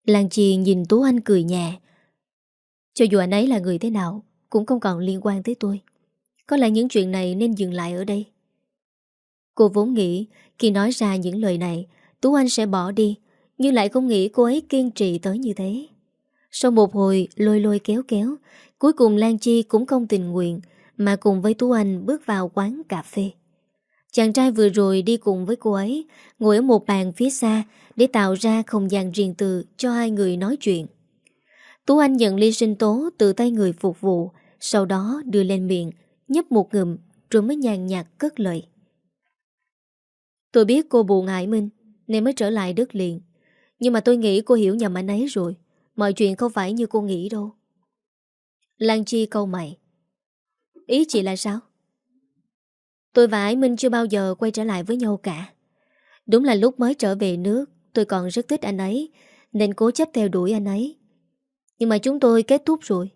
Lan Chi nhìn Tú Anh cười nhẹ. Cho dù anh ấy là người thế nào, Cũng không còn liên quan tới tôi. Có lẽ những chuyện này nên dừng lại ở đây. Cô vốn nghĩ Khi nói ra những lời này, Tú Anh sẽ bỏ đi, Nhưng lại không nghĩ cô ấy kiên trì tới như thế. Sau một hồi lôi lôi kéo kéo, Cuối cùng Lan Chi cũng không tình nguyện mà cùng với Tú Anh bước vào quán cà phê. Chàng trai vừa rồi đi cùng với cô ấy, Ngồi ở một bàn phía xa Để tạo ra không gian riêng tư Cho hai người nói chuyện. Tú Anh nhận ly sinh tố từ tay người phục vụ, Sau đó đưa lên miệng, Nhấp một ngụm Rồi mới nhàn nhạt cất lời. Tôi biết cô buồn Hải Minh Nên mới trở lại đất liền, Nhưng mà tôi nghĩ cô hiểu nhầm anh ấy rồi, Mọi chuyện không phải như cô nghĩ đâu. Lan Chi câu mày. Ý chị là sao? Tôi và Ái Minh chưa bao giờ quay trở lại với nhau cả. Đúng là lúc mới trở về nước, Tôi còn rất thích anh ấy, Nên cố chấp theo đuổi anh ấy. Nhưng mà chúng tôi kết thúc rồi.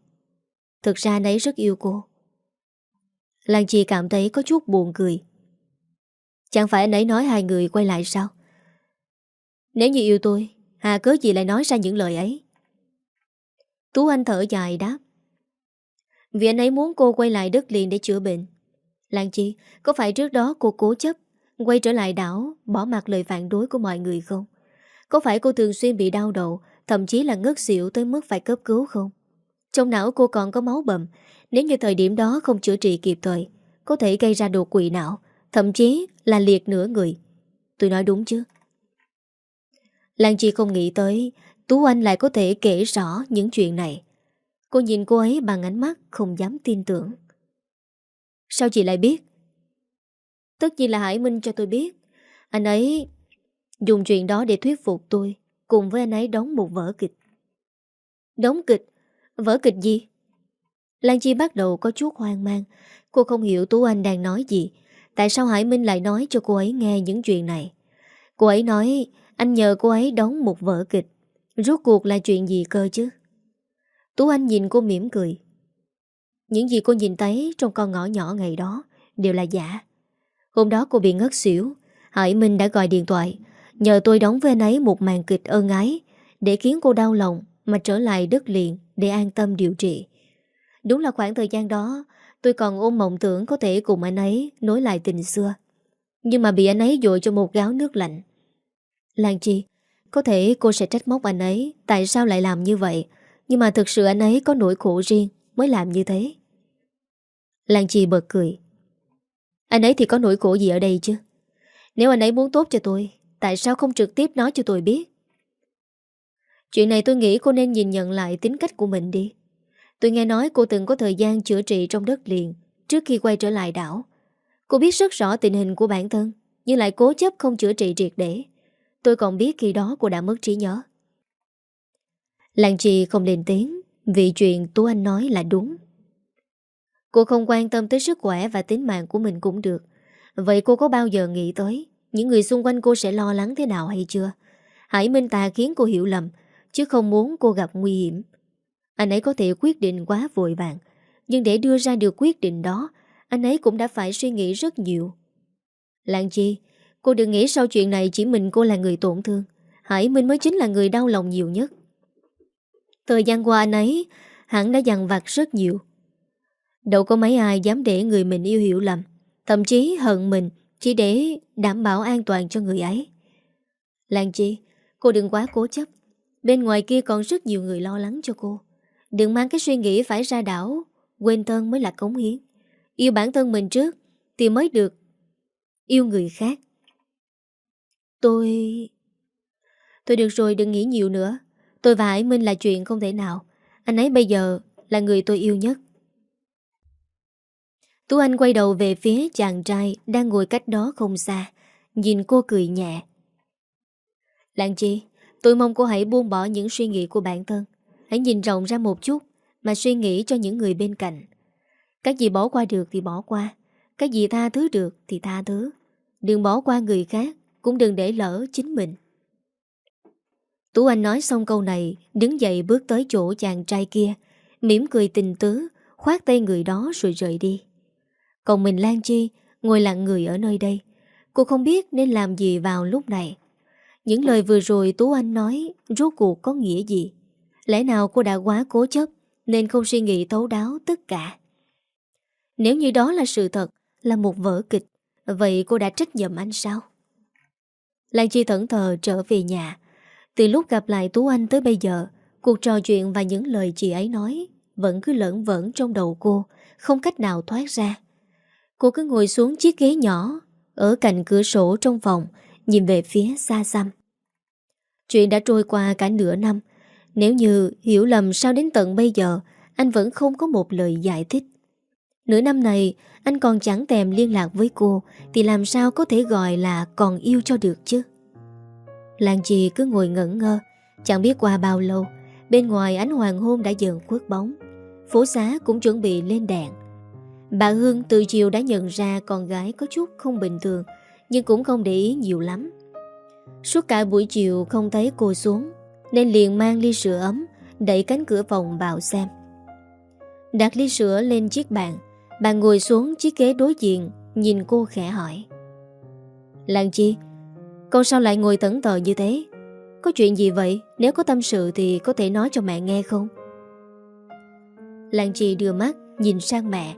Thực ra anh ấy rất yêu cô. Lan Chi cảm thấy có chút buồn cười. Chẳng phải anh ấy nói hai người quay lại sao? Nếu như yêu tôi, Hà cớ gì lại nói ra những lời ấy? Tú Anh thở dài đáp. Vì anh ấy muốn cô quay lại đất liền để chữa bệnh. Lan Chi, Có phải trước đó cô cố chấp Quay trở lại đảo, Bỏ mặt lời phản đối của mọi người không? Có phải cô thường xuyên bị đau đầu, Thậm chí là ngất xỉu tới mức phải cấp cứu không? Trong não cô còn có máu bầm, Nếu như thời điểm đó không chữa trị kịp thời, Có thể gây ra đột quỵ não, Thậm chí là liệt nửa người. Tôi nói đúng chứ? Lan Chi không nghĩ tới Tú Anh lại có thể kể rõ những chuyện này. Cô nhìn cô ấy bằng ánh mắt Không dám tin tưởng. Sao chị lại biết? Tất nhiên là Hải Minh cho tôi biết. Anh ấy Dùng chuyện đó để thuyết phục tôi, Cùng với anh ấy đóng một vở kịch. Đóng kịch? Vở kịch gì? Lan Chi bắt đầu có chút hoang mang. Cô không hiểu Tú Anh đang nói gì. Tại sao Hải Minh lại nói cho cô ấy nghe những chuyện này? Cô ấy nói, Anh nhờ cô ấy đóng một vở kịch. Rốt cuộc là chuyện gì cơ chứ? Tú Anh nhìn cô mỉm cười Những gì cô nhìn thấy Trong con ngõ nhỏ ngày đó Đều là giả Hôm đó cô bị ngất xỉu Hải Minh đã gọi điện thoại Nhờ tôi đóng với anh ấy một màn kịch ơn ái Để khiến cô đau lòng Mà trở lại đất liền Để an tâm điều trị Đúng là khoảng thời gian đó Tôi còn ôm mộng tưởng có thể cùng anh ấy nối lại tình xưa. Nhưng mà bị anh ấy dội cho một gáo nước lạnh. Lan Chi, có thể cô sẽ trách móc anh ấy tại sao lại làm như vậy. Nhưng mà thực sự anh ấy có nỗi khổ riêng mới làm như thế. Lan Chi bật cười. Anh ấy thì có nỗi khổ gì ở đây chứ? Nếu anh ấy muốn tốt cho tôi, tại sao không trực tiếp nói cho tôi biết? Chuyện này tôi nghĩ cô nên nhìn nhận lại tính cách của mình đi. Tôi nghe nói cô từng có thời gian chữa trị trong đất liền trước khi quay trở lại đảo. Cô biết rất rõ tình hình của bản thân, nhưng lại cố chấp không chữa trị triệt để. Tôi còn biết khi đó cô đã mất trí nhớ. Làng Chi không lên tiếng vì chuyện Tú Anh nói là đúng. Cô không quan tâm tới sức khỏe và tính mạng của mình cũng được. Vậy cô có bao giờ nghĩ tới những người xung quanh cô sẽ lo lắng thế nào hay chưa? Hải Minh Tà khiến cô hiểu lầm, chứ không muốn cô gặp nguy hiểm. Anh ấy có thể quyết định quá vội vàng Nhưng để đưa ra được quyết định đó Anh ấy cũng đã phải suy nghĩ rất nhiều Lạng chi Cô đừng nghĩ sau chuyện này chỉ mình cô là người tổn thương Hải Minh mới chính là người đau lòng nhiều nhất Thời gian qua anh ấy hẳn đã dằn vặt rất nhiều. Đâu có mấy ai dám để người mình yêu hiểu lầm, thậm chí hận mình chỉ để đảm bảo an toàn cho người ấy. Lan Chi, cô đừng quá cố chấp. Bên ngoài kia còn rất nhiều người lo lắng cho cô. Đừng mang cái suy nghĩ phải ra đảo, quên thân mới là cống hiến. Yêu bản thân mình trước thì mới được yêu người khác. Tôi... Tôi được rồi đừng nghĩ nhiều nữa. Tôi và Hải Minh là chuyện không thể nào. Anh ấy bây giờ là người tôi yêu nhất. Tú Anh quay đầu về phía chàng trai đang ngồi cách đó không xa. Nhìn cô cười nhẹ. Lạng chi, tôi mong cô hãy buông bỏ những suy nghĩ của bản thân. Hãy nhìn rộng ra một chút mà suy nghĩ cho những người bên cạnh. Các gì bỏ qua được thì bỏ qua. Cái gì tha thứ được thì tha thứ. Đừng bỏ qua người khác, cũng đừng để lỡ chính mình. Tú Anh nói xong câu này, đứng dậy bước tới chỗ chàng trai kia, mỉm cười tình tứ, khoát tay người đó rồi rời đi. Còn mình Lan Chi, ngồi lặng người ở nơi đây. Cô không biết nên làm gì vào lúc này. Những lời vừa rồi Tú Anh nói rốt cuộc có nghĩa gì? Lẽ nào cô đã quá cố chấp nên không suy nghĩ thấu đáo tất cả? Nếu như đó là sự thật, là một vở kịch, vậy cô đã trách nhầm anh sao? Lan Chi thẫn thờ trở về nhà. Từ lúc gặp lại Tú Anh tới bây giờ, cuộc trò chuyện và những lời chị ấy nói vẫn cứ lẫn vẫn trong đầu cô, không cách nào thoát ra. Cô cứ ngồi xuống chiếc ghế nhỏ ở cạnh cửa sổ trong phòng, nhìn về phía xa xăm. Chuyện đã trôi qua cả nửa năm, nếu như hiểu lầm sao đến tận bây giờ, anh vẫn không có một lời giải thích. Nửa năm này, anh còn chẳng tèm liên lạc với cô, thì làm sao có thể gọi là còn yêu cho được chứ? Lan Chi cứ ngồi ngẩn ngơ, chẳng biết qua bao lâu, bên ngoài ánh hoàng hôn đã dần khuất bóng. Phố xá cũng chuẩn bị lên đèn. Bà Hương từ chiều đã nhận ra con gái có chút không bình thường, nhưng cũng không để ý nhiều lắm. Suốt cả buổi chiều không thấy cô xuống, nên liền mang ly sữa ấm, đẩy cánh cửa phòng vào xem. Đặt ly sữa lên chiếc bàn, bà ngồi xuống chiếc ghế đối diện, nhìn cô khẽ hỏi. Lan Chi, con sao lại ngồi tẩn tờ như thế? Có chuyện gì vậy? Nếu có tâm sự thì có thể nói cho mẹ nghe không? Lan Chi đưa mắt, nhìn sang mẹ.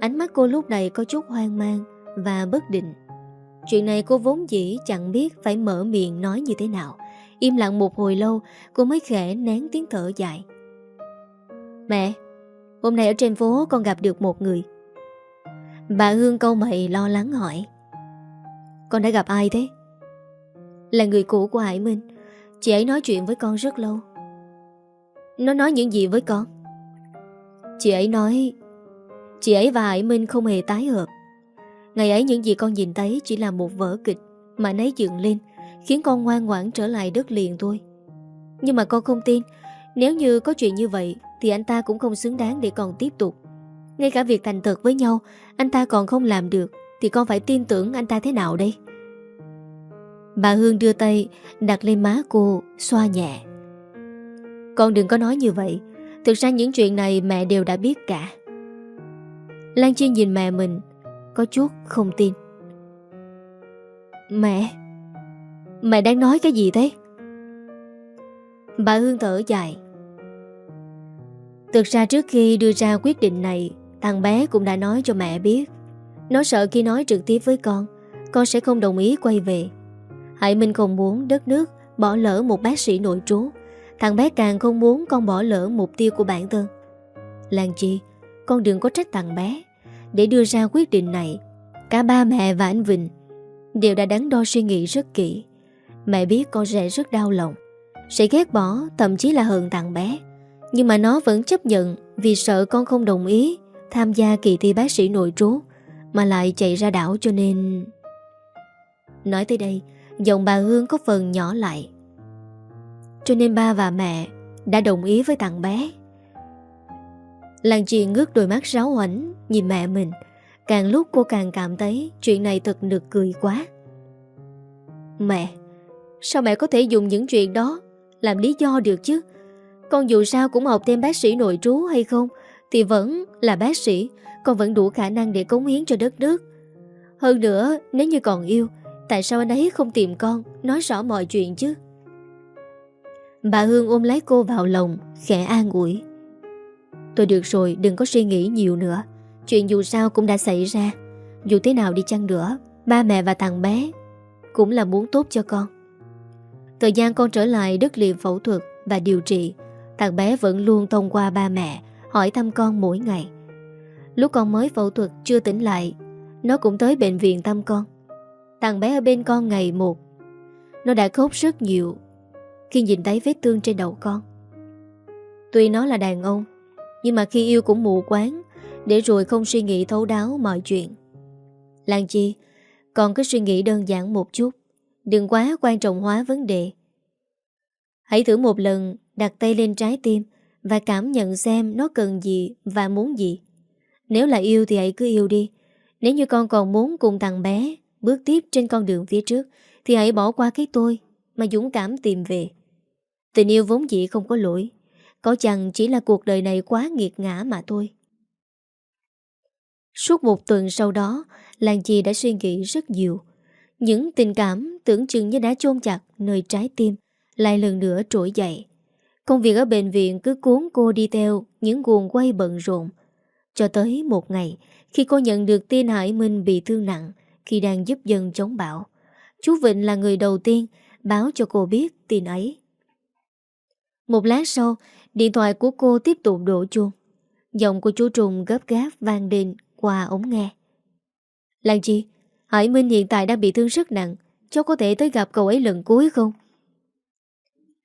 Ánh mắt cô lúc này có chút hoang mang và bất định. Chuyện này cô vốn dĩ chẳng biết phải mở miệng nói như thế nào. Im lặng một hồi lâu, cô mới khẽ nén tiếng thở dài. Mẹ, hôm nay ở trên phố con gặp được một người. Bà Hương câu mày lo lắng hỏi. Con đã gặp ai thế? Là người cũ của Hải Minh. Chị ấy nói chuyện với con rất lâu. Nó nói những gì với con? Chị ấy nói Chị ấy và Hải Minh không hề tái hợp Ngày ấy những gì con nhìn thấy chỉ là một vở kịch mà nấy dựng lên, khiến con ngoan ngoãn trở lại đất liền thôi. Nhưng mà con không tin, nếu như có chuyện như vậy thì anh ta cũng không xứng đáng để còn tiếp tục. Ngay cả việc thành thật với nhau, anh ta còn không làm được, thì con phải tin tưởng anh ta thế nào đây? Bà Hương đưa tay đặt lên má cô, xoa nhẹ. Con đừng có nói như vậy, thực ra những chuyện này mẹ đều đã biết cả. Lan Chi nhìn mẹ mình có chút không tin. Mẹ Mẹ đang nói cái gì thế? Bà Hương thở dài. Thực ra trước khi đưa ra quyết định này Thằng bé cũng đã nói cho mẹ biết. Nó sợ khi nói trực tiếp với con Con sẽ không đồng ý quay về. Hải Minh không muốn đất nước Bỏ lỡ một bác sĩ nội trú. Thằng bé càng không muốn con bỏ lỡ mục tiêu của bản thân. Lan Chi, Con đừng có trách thằng bé. Để đưa ra quyết định này, Cả ba mẹ và anh Vịnh Đều đã đắn đo suy nghĩ rất kỹ. Mẹ biết con sẽ rất đau lòng, Sẽ ghét bỏ, Thậm chí là hận thằng bé. Nhưng mà nó vẫn chấp nhận Vì sợ con không đồng ý Tham gia kỳ thi bác sĩ nội trú Mà lại chạy ra đảo cho nên. Nói tới đây Giọng bà Hương có phần nhỏ lại. Cho nên ba và mẹ Đã đồng ý với thằng bé. Lan chị ngước đôi mắt ráo hoảnh Nhìn mẹ mình. Càng lúc cô càng cảm thấy Chuyện này thật nực cười quá. Mẹ, Sao mẹ có thể dùng những chuyện đó Làm lý do được chứ? Con dù sao cũng học thêm bác sĩ nội trú hay không Thì vẫn là bác sĩ, Con vẫn đủ khả năng để cống hiến cho đất nước. Hơn nữa, Nếu như còn yêu Tại sao anh ấy không tìm con, Nói rõ mọi chuyện chứ? Bà Hương ôm lấy cô vào lòng, Khẽ an ủi. Tôi được rồi, đừng có suy nghĩ nhiều nữa. Chuyện dù sao cũng đã xảy ra. Dù thế nào đi chăng nữa, Ba mẹ và thằng bé Cũng là muốn tốt cho con. Thời gian con trở lại đất liền phẫu thuật Và điều trị, Thằng bé vẫn luôn thông qua ba mẹ, Hỏi thăm con mỗi ngày. Lúc con mới phẫu thuật chưa tỉnh lại, Nó cũng tới bệnh viện thăm con. Thằng bé ở bên con ngày một Nó đã khóc rất nhiều Khi nhìn thấy vết thương trên đầu con Tuy nó là đàn ông, Nhưng mà khi yêu cũng mù quáng Để rồi không suy nghĩ thấu đáo mọi chuyện Lan Chi, Con cứ suy nghĩ đơn giản một chút, Đừng quá quan trọng hóa vấn đề Hãy thử một lần đặt tay lên trái tim và cảm nhận xem nó cần gì và muốn gì. Nếu là yêu thì hãy cứ yêu đi. Nếu như con còn muốn cùng thằng bé bước tiếp trên con đường phía trước thì hãy bỏ qua cái tôi mà dũng cảm tìm về. Tình yêu vốn dĩ không có lỗi. Có chăng chỉ là cuộc đời này quá nghiệt ngã mà thôi. Suốt một tuần sau đó, Lan Chi đã suy nghĩ rất nhiều. Những tình cảm tưởng chừng như đã chôn chặt nơi trái tim lại lần nữa trỗi dậy. Công việc ở bệnh viện cứ cuốn cô đi theo những guồng quay bận rộn. Cho tới một ngày, khi cô nhận được tin Hải Minh bị thương nặng khi đang giúp dân chống bão, chú Vịnh là người đầu tiên báo cho cô biết tin ấy. Một lát sau, điện thoại của cô tiếp tục đổ chuông. Giọng của chú Trùng gấp gáp vang lên qua ống nghe. Lan Chi, Hải Minh hiện tại đang bị thương rất nặng, cháu có thể tới gặp cậu ấy lần cuối không?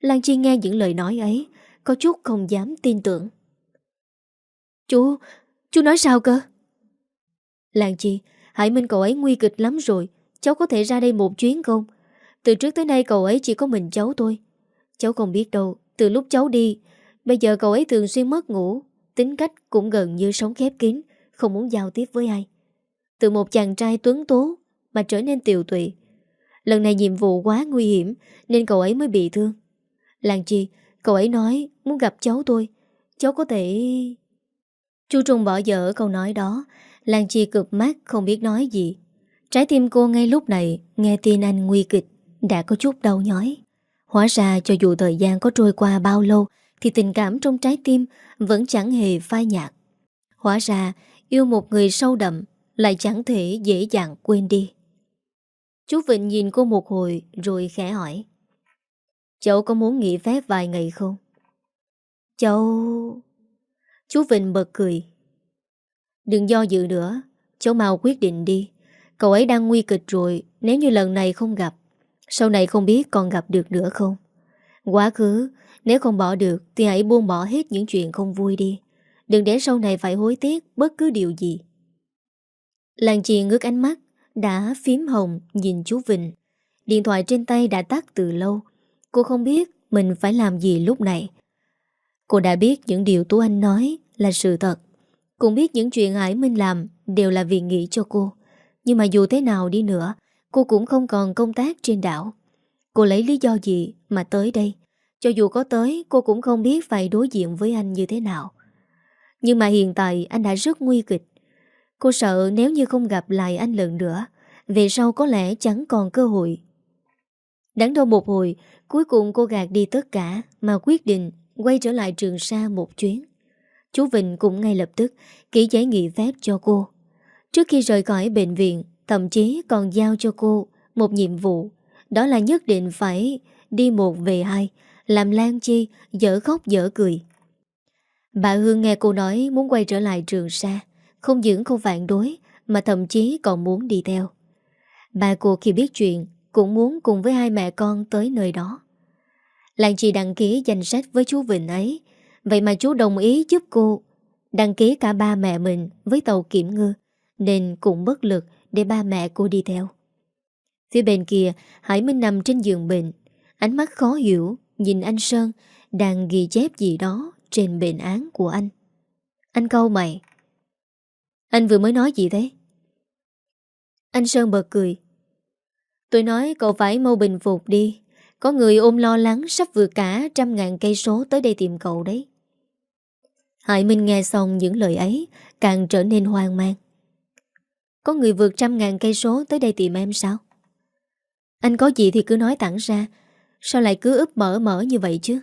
Lan Chi nghe những lời nói ấy Có chút không dám tin tưởng Chú, chú nói sao cơ? Lan Chi, Hải Minh cậu ấy nguy kịch lắm rồi Cháu có thể ra đây một chuyến không? Từ trước tới nay cậu ấy chỉ có mình cháu thôi Cháu không biết đâu Từ lúc cháu đi Bây giờ cậu ấy thường xuyên mất ngủ Tính cách cũng gần như sống khép kín Không muốn giao tiếp với ai Từ một chàng trai tuấn tố Mà trở nên tiều tụy Lần này nhiệm vụ quá nguy hiểm Nên cậu ấy mới bị thương Làng Chi, cậu ấy nói muốn gặp cháu tôi. Cháu có thể... Chu Trung bỏ dở câu nói đó. Lan Chi cực mát, không biết nói gì. Trái tim cô ngay lúc này, nghe tin anh nguy kịch, đã có chút đau nhói. Hóa ra cho dù thời gian có trôi qua bao lâu, thì tình cảm trong trái tim vẫn chẳng hề phai nhạt. Hóa ra, yêu một người sâu đậm lại chẳng thể dễ dàng quên đi. Chú Vịnh nhìn cô một hồi rồi khẽ hỏi. Cháu có muốn nghỉ phép vài ngày không? Cháu... Chú vịnh bật cười. Đừng do dự nữa, cháu mau quyết định đi. Cậu ấy đang nguy kịch rồi, nếu như lần này không gặp, sau này không biết còn gặp được nữa không? Quá khứ, nếu không bỏ được thì hãy buông bỏ hết những chuyện không vui đi. Đừng để sau này phải hối tiếc bất cứ điều gì. Làng chị ngước ánh mắt, đã phím hồng nhìn chú vịnh. Điện thoại trên tay đã tắt từ lâu, Cô không biết mình phải làm gì lúc này. Cô đã biết những điều Tú Anh nói là sự thật. Cũng biết những chuyện Hải Minh làm đều là vì nghĩ cho cô. Nhưng mà dù thế nào đi nữa, cô cũng không còn công tác trên đảo. Cô lấy lý do gì mà tới đây? Cho dù có tới, cô cũng không biết phải đối diện với anh như thế nào. Nhưng mà hiện tại anh đã rất nguy kịch. Cô sợ nếu như không gặp lại anh lần nữa, về sau có lẽ chẳng còn cơ hội. Đáng đâu một hồi, Cuối cùng cô gạt đi tất cả mà quyết định quay trở lại trường sa một chuyến. Chú Vịnh cũng ngay lập tức ký giấy nghỉ phép cho cô. Trước khi rời khỏi bệnh viện, thậm chí còn giao cho cô một nhiệm vụ. Đó là nhất định phải đi một về hai, làm Lan Chi dở khóc dở cười. Bà Hương nghe cô nói muốn quay trở lại trường sa, không những không phản đối mà thậm chí còn muốn đi theo. Bà cô khi biết chuyện cũng muốn cùng với hai mẹ con tới nơi đó. Lan Chi đăng ký danh sách với chú Vịnh ấy, vậy mà chú đồng ý giúp cô đăng ký cả ba mẹ mình với tàu kiểm ngư, nên cũng bất lực để ba mẹ cô đi theo. Phía bên kia, Hải Minh nằm trên giường bệnh, ánh mắt khó hiểu, nhìn anh Sơn đang ghi chép gì đó trên bệnh án của anh. Anh câu mày. Anh vừa mới nói gì thế? Anh Sơn bật cười. Tôi nói cậu phải mau bình phục đi Có người ôm lo lắng sắp vượt cả trăm ngàn cây số tới đây tìm cậu đấy Hải Minh nghe xong những lời ấy, Càng trở nên hoang mang. Có người vượt trăm ngàn cây số tới đây tìm em sao? Anh có gì thì cứ nói thẳng ra, Sao lại cứ ướp mở mở như vậy chứ?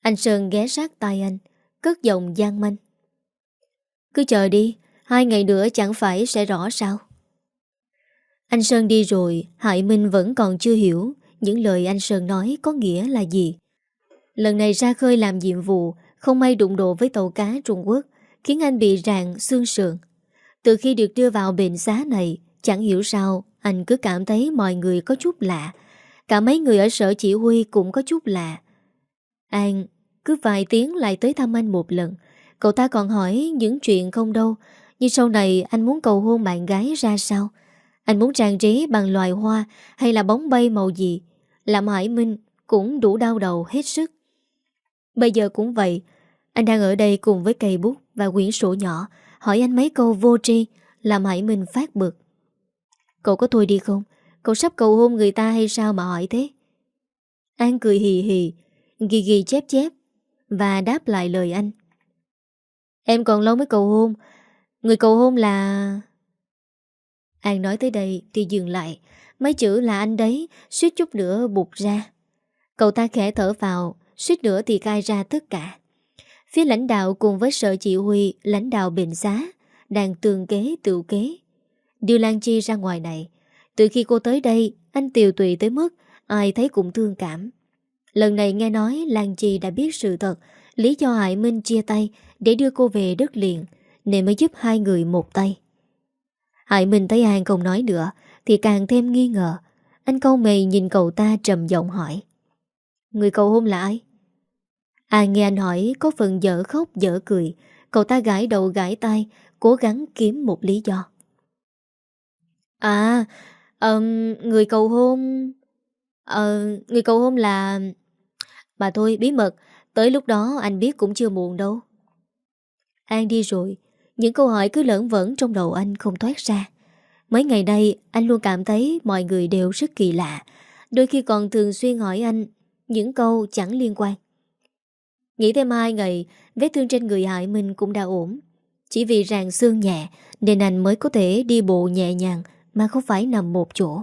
Anh Sơn ghé sát tay anh, Cất giọng gian manh. Cứ chờ đi, Hai ngày nữa chẳng phải sẽ rõ sao? Anh Sơn đi rồi, Hải Minh vẫn còn chưa hiểu Những lời anh Sơn nói có nghĩa là gì. Lần này ra khơi làm nhiệm vụ không may đụng độ với tàu cá Trung Quốc, Khiến anh bị rạn xương sườn. Từ khi được đưa vào bệnh xá này, Chẳng hiểu sao, Anh cứ cảm thấy mọi người có chút lạ. Cả mấy người ở sở chỉ huy cũng có chút lạ. An, cứ vài tiếng lại tới thăm anh một lần. Cậu ta còn hỏi những chuyện không đâu. Như sau này anh muốn cầu hôn bạn gái ra sao? Anh muốn trang trí bằng loài hoa Hay là bóng bay màu gì? Làm Hải Minh cũng đủ đau đầu hết sức. Bây giờ cũng vậy anh đang ở đây cùng với cây bút Và quyển sổ nhỏ. Hỏi anh mấy câu vô tri, Làm hại mình phát bực. Cậu có thôi đi không? Cậu sắp cầu hôn người ta hay sao mà hỏi thế? An cười hì hì, Ghi ghi chép chép Và đáp lại lời anh. Em còn lâu mới cầu hôn? Người cầu hôn là... An nói tới đây thì dừng lại. Mấy chữ là anh đấy, Suýt chút nữa bụt ra. Cậu ta khẽ thở vào, Suýt nữa thì cai ra tất cả. Phía lãnh đạo cùng với sở chỉ huy, Lãnh đạo bệnh xá, Đang tường kế, tự kế. Đưa Lan Chi ra ngoài này, Từ khi cô tới đây, Anh tiều tụy tới mức Ai thấy cũng thương cảm. Lần này nghe nói Lan Chi đã biết sự thật, Lý do Hải Minh chia tay Để đưa cô về đất liền, Nên mới giúp hai người một tay. Hải Minh thấy An không nói nữa, Thì càng thêm nghi ngờ. Anh câu mày nhìn cậu ta trầm giọng hỏi, Người cầu hôn là ai? Ai nghe anh hỏi có phần dở khóc dở cười. Cậu ta gãi đầu gãi tay Cố gắng kiếm một lý do. À um, Người cầu hôn uh, Người cầu hôn là Mà thôi bí mật. Tới lúc đó anh biết cũng chưa muộn đâu. An đi rồi. Những câu hỏi cứ lẫn vẫn trong đầu anh không thoát ra. Mấy ngày nay anh luôn cảm thấy mọi người đều rất kỳ lạ. Đôi khi còn thường xuyên hỏi anh Những câu chẳng liên quan. Nghĩ thêm hai ngày, Vết thương trên người Hải Minh cũng đã ổn. Chỉ vì ràng xương nhẹ, Nên anh mới có thể đi bộ nhẹ nhàng Mà không phải nằm một chỗ.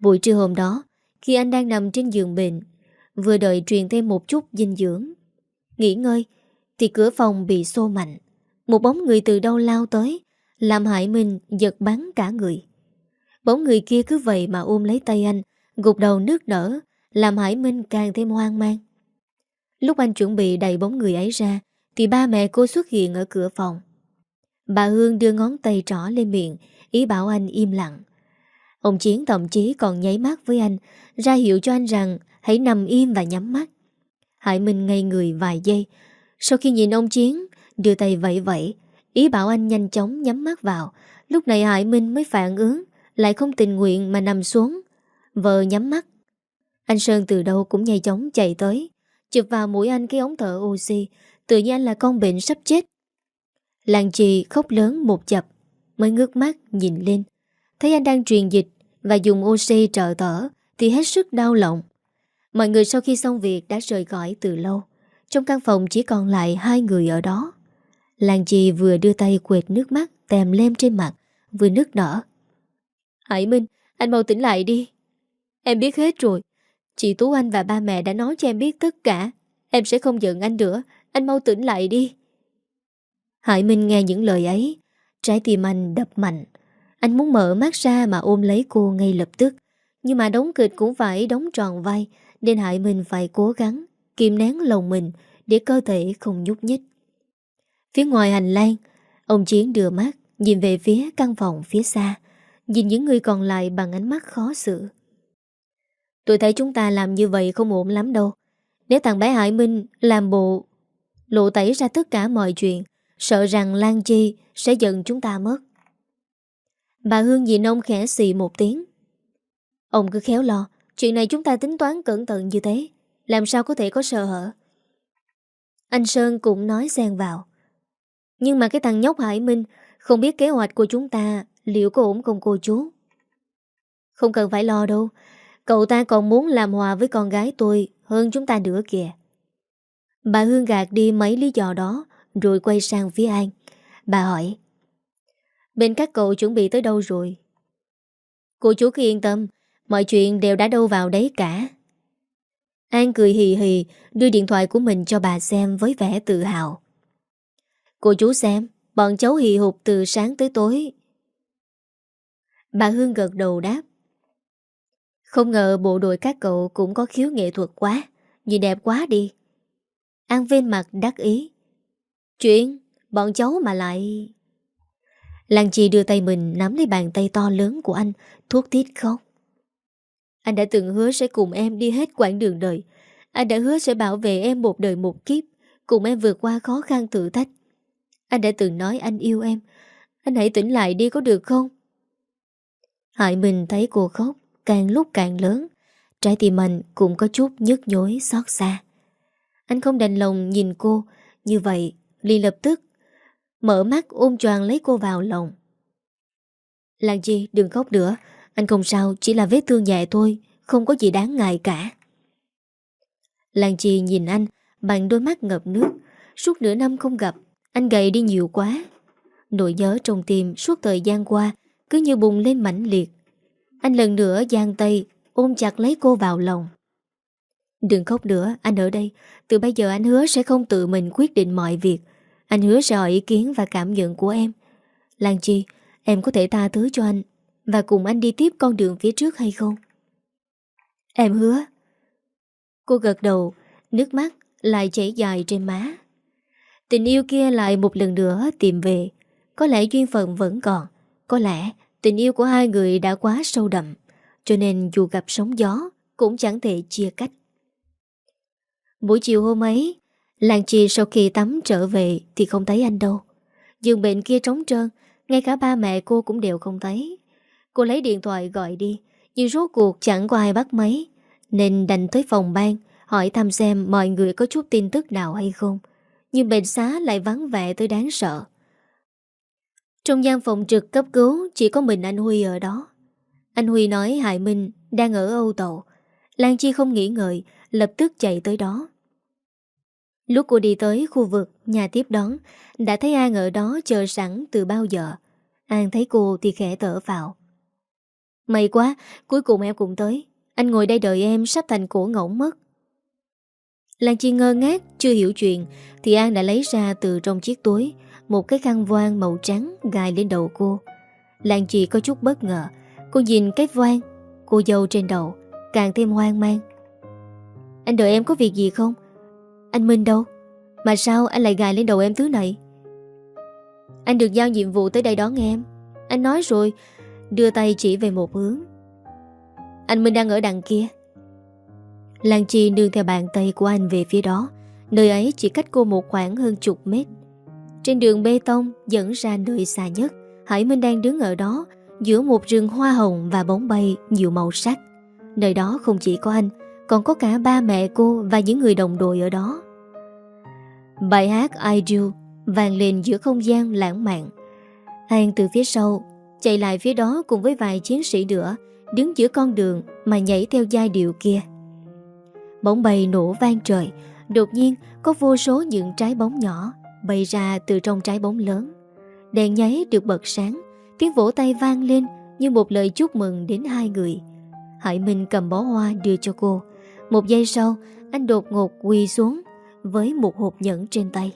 Buổi trưa hôm đó, Khi anh đang nằm trên giường bệnh, Vừa đợi truyền thêm một chút dinh dưỡng. Nghỉ ngơi, Thì cửa phòng bị xô mạnh. Một bóng người từ đâu lao tới, Làm Hải Minh giật bắn cả người. Bóng người kia cứ vậy mà ôm lấy tay anh, Gục đầu nước nở, Làm Hải Minh càng thêm hoang mang. Lúc anh chuẩn bị đầy bóng người ấy ra, Thì ba mẹ cô xuất hiện ở cửa phòng. Bà Hương đưa ngón tay trỏ lên miệng, Ý bảo anh im lặng. Ông Chiến thậm chí còn nháy mắt với anh, Ra hiệu cho anh rằng Hãy nằm im và nhắm mắt. Hải Minh ngây người vài giây. Sau khi nhìn ông Chiến, Đưa tay vẫy vẫy, Ý bảo anh nhanh chóng nhắm mắt vào. Lúc này Hải Minh mới phản ứng, Lại không tình nguyện mà nằm xuống. Vợ nhắm mắt. Anh Sơn từ đâu cũng nhanh chóng chạy tới. Chụp vào mũi anh cái ống thở oxy Tự nhiên anh là con bệnh sắp chết. Làng trì khóc lớn một chập Mới ngước mắt nhìn lên. Thấy anh đang truyền dịch Và dùng oxy trợ thở Thì hết sức đau lòng. Mọi người sau khi xong việc đã rời khỏi từ lâu. Trong căn phòng chỉ còn lại hai người ở đó. Làng trì vừa đưa tay quệt nước mắt Tèm lem trên mặt Vừa nước nở. Hải Minh, anh mau tỉnh lại đi. Em biết hết rồi. Chị Tú Anh và ba mẹ đã nói cho em biết tất cả. Em sẽ không giận anh nữa. Anh mau tỉnh lại đi. Hải Minh nghe những lời ấy, Trái tim anh đập mạnh. Anh muốn mở mắt ra mà ôm lấy cô ngay lập tức. Nhưng mà đóng kịch cũng phải đóng tròn vai, Nên Hải Minh phải cố gắng kiềm nén lòng mình Để cơ thể không nhúc nhích. Phía ngoài hành lang, Ông Chiến đưa mắt, Nhìn về phía căn phòng phía xa, Nhìn những người còn lại bằng ánh mắt khó xử. Tôi thấy chúng ta làm như vậy không ổn lắm đâu. Nếu thằng bé Hải Minh làm bộ Lộ tẩy ra tất cả mọi chuyện, Sợ rằng Lan Chi sẽ giận chúng ta mất. Bà Hương nhìn ông khẽ xì một tiếng. Ông cứ khéo lo, Chuyện này chúng ta tính toán cẩn thận như thế, Làm sao có thể có sợ hở? Anh Sơn cũng nói xen vào. Nhưng mà cái thằng nhóc Hải Minh Không biết kế hoạch của chúng ta Liệu có ổn không cô chú? Không cần phải lo đâu Cậu ta còn muốn làm hòa với con gái tôi Hơn chúng ta nữa kìa. Bà Hương gạt đi mấy lý do đó, Rồi quay sang phía An Bà hỏi, Bên các cậu chuẩn bị tới đâu rồi? Cô chú cứ yên tâm, Mọi chuyện đều đã đâu vào đấy cả. An cười hì hì, Đưa điện thoại của mình cho bà xem Với vẻ tự hào. Cô chú xem, Bọn cháu hì hụt từ sáng tới tối. Bà Hương gật đầu đáp không ngờ bộ đội các cậu Cũng có khiếu nghệ thuật quá. Nhìn đẹp quá đi. An viên mặt đắc ý. Chuyện, Bọn cháu mà lại. Làng chi đưa tay mình nắm lấy bàn tay to lớn của anh, Thuốc tiết khóc. Anh đã từng hứa sẽ cùng em đi hết quãng đường đời. Anh đã hứa sẽ bảo vệ em một đời một kiếp, Cùng em vượt qua khó khăn thử thách. Anh đã từng nói anh yêu em. Anh hãy tỉnh lại đi có được không? Hải mình thấy cô khóc. Càng lúc càng lớn. Trái tim anh cũng có chút nhức nhối xót xa. Anh không đành lòng nhìn cô. Như vậy, liền lập tức Mở mắt ôm choàng lấy cô vào lòng. Lan Chi đừng khóc nữa. Anh không sao, chỉ là vết thương nhẹ thôi. Không có gì đáng ngại cả. Lan Chi nhìn anh Bằng đôi mắt ngập nước. Suốt nửa năm không gặp, Anh gầy đi nhiều quá. Nỗi nhớ trong tim suốt thời gian qua Cứ như bùng lên mãnh liệt. Anh lần nữa giang tay, Ôm chặt lấy cô vào lòng. Đừng khóc nữa, anh ở đây. Từ bây giờ anh hứa sẽ không tự mình quyết định mọi việc. Anh hứa sẽ hỏi ý kiến và cảm nhận của em. Lan Chi, Em có thể tha thứ cho anh Và cùng anh đi tiếp con đường phía trước hay không? Em hứa. Cô gật đầu, Nước mắt lại chảy dài trên má. Tình yêu kia lại một lần nữa tìm về. Có lẽ duyên phận vẫn còn. Có lẽ tình yêu của hai người đã quá sâu đậm, Cho nên dù gặp sóng gió, Cũng chẳng thể chia cách. Buổi chiều hôm ấy Lan Chi sau khi tắm trở về Thì không thấy anh đâu. Giường bệnh kia trống trơn, Ngay cả ba mẹ cô cũng đều không thấy. Cô lấy điện thoại gọi đi, Nhưng rốt cuộc chẳng có ai bắt máy, Nên đành tới phòng ban, Hỏi thăm xem mọi người có chút tin tức nào hay không. Nhưng bệnh xá lại vắng vẻ tới đáng sợ. Trong gian phòng trực cấp cứu, Chỉ có mình anh Huy ở đó. Anh Huy nói Hải Minh đang ở Âu Tàu. Lan Chi không nghĩ ngợi, Lập tức chạy tới đó. Lúc cô đi tới khu vực nhà tiếp đón, Đã thấy An ở đó chờ sẵn từ bao giờ. An thấy cô thì khẽ thở vào May quá, Cuối cùng em cũng tới. Anh ngồi đây đợi em sắp thành cổ ngỗng mất. Lan Chi ngơ ngác, Chưa hiểu chuyện, Thì An đã lấy ra từ trong chiếc túi. Một cái khăn voan màu trắng gài lên đầu cô. Lan Chi có chút bất ngờ. Cô nhìn cái voan Cô dâu trên đầu, Càng thêm hoang mang. Anh đợi em có việc gì không? Anh Minh đâu? Mà sao anh lại gài lên đầu em thứ này? Anh được giao nhiệm vụ tới đây đón em. Anh nói rồi, Đưa tay chỉ về một hướng. Anh Minh đang ở đằng kia. Lan Chi nương theo bàn tay của anh về phía đó. Nơi ấy chỉ cách cô một khoảng hơn chục mét. Trên đường bê tông dẫn ra nơi xa nhất, Hải Minh đang đứng ở đó, Giữa một rừng hoa hồng và bóng bay nhiều màu sắc. Nơi đó không chỉ có anh, còn có cả ba mẹ cô và những người đồng đội ở đó. Bài hát I Do vang lên giữa không gian lãng mạn. Hàng từ phía sau, Chạy lại phía đó cùng với vài chiến sĩ nữa, Đứng giữa con đường mà nhảy theo giai điệu kia. Bóng bay nổ vang trời, Đột nhiên có vô số những trái bóng nhỏ. Bay ra từ trong trái bóng lớn. Đèn nháy được bật sáng, Tiếng vỗ tay vang lên Như một lời chúc mừng đến hai người. Hải Minh cầm bó hoa đưa cho cô. Một giây sau, Anh đột ngột quỳ xuống Với một hộp nhẫn trên tay.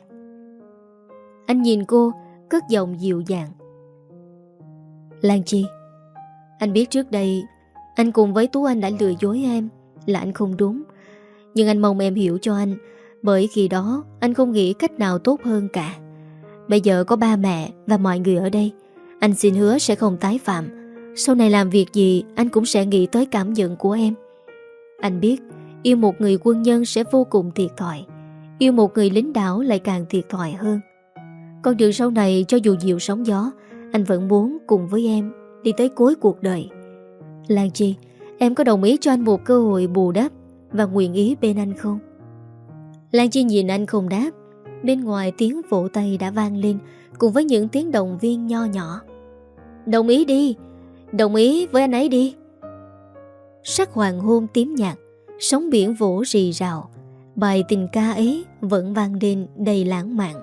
Anh nhìn cô, Cất giọng dịu dàng. Lan Chi, Anh biết trước đây Anh cùng với Tú Anh đã lừa dối em, Là anh không đúng. Nhưng anh mong em hiểu cho anh bởi khi đó, anh không nghĩ cách nào tốt hơn cả. Bây giờ có ba mẹ Và mọi người ở đây. Anh xin hứa sẽ không tái phạm. Sau này làm việc gì, Anh cũng sẽ nghĩ tới cảm nhận của em. Anh biết, Yêu một người quân nhân sẽ vô cùng thiệt thòi. Yêu một người lính đảo lại càng thiệt thòi hơn. Con đường sau này cho dù nhiều sóng gió, Anh vẫn muốn cùng với em Đi tới cuối cuộc đời. Lan Chi, Em có đồng ý cho anh một cơ hội bù đắp Và nguyện ý bên anh không? Lan Chi nhìn anh không đáp. Bên ngoài tiếng vỗ tay đã vang lên, Cùng với những tiếng động viên nho nhỏ. Đồng ý đi, Đồng ý với anh ấy đi. Sắc hoàng hôn tím nhạt, Sóng biển vỗ rì rào. Bài tình ca ấy vẫn vang lên đầy lãng mạn.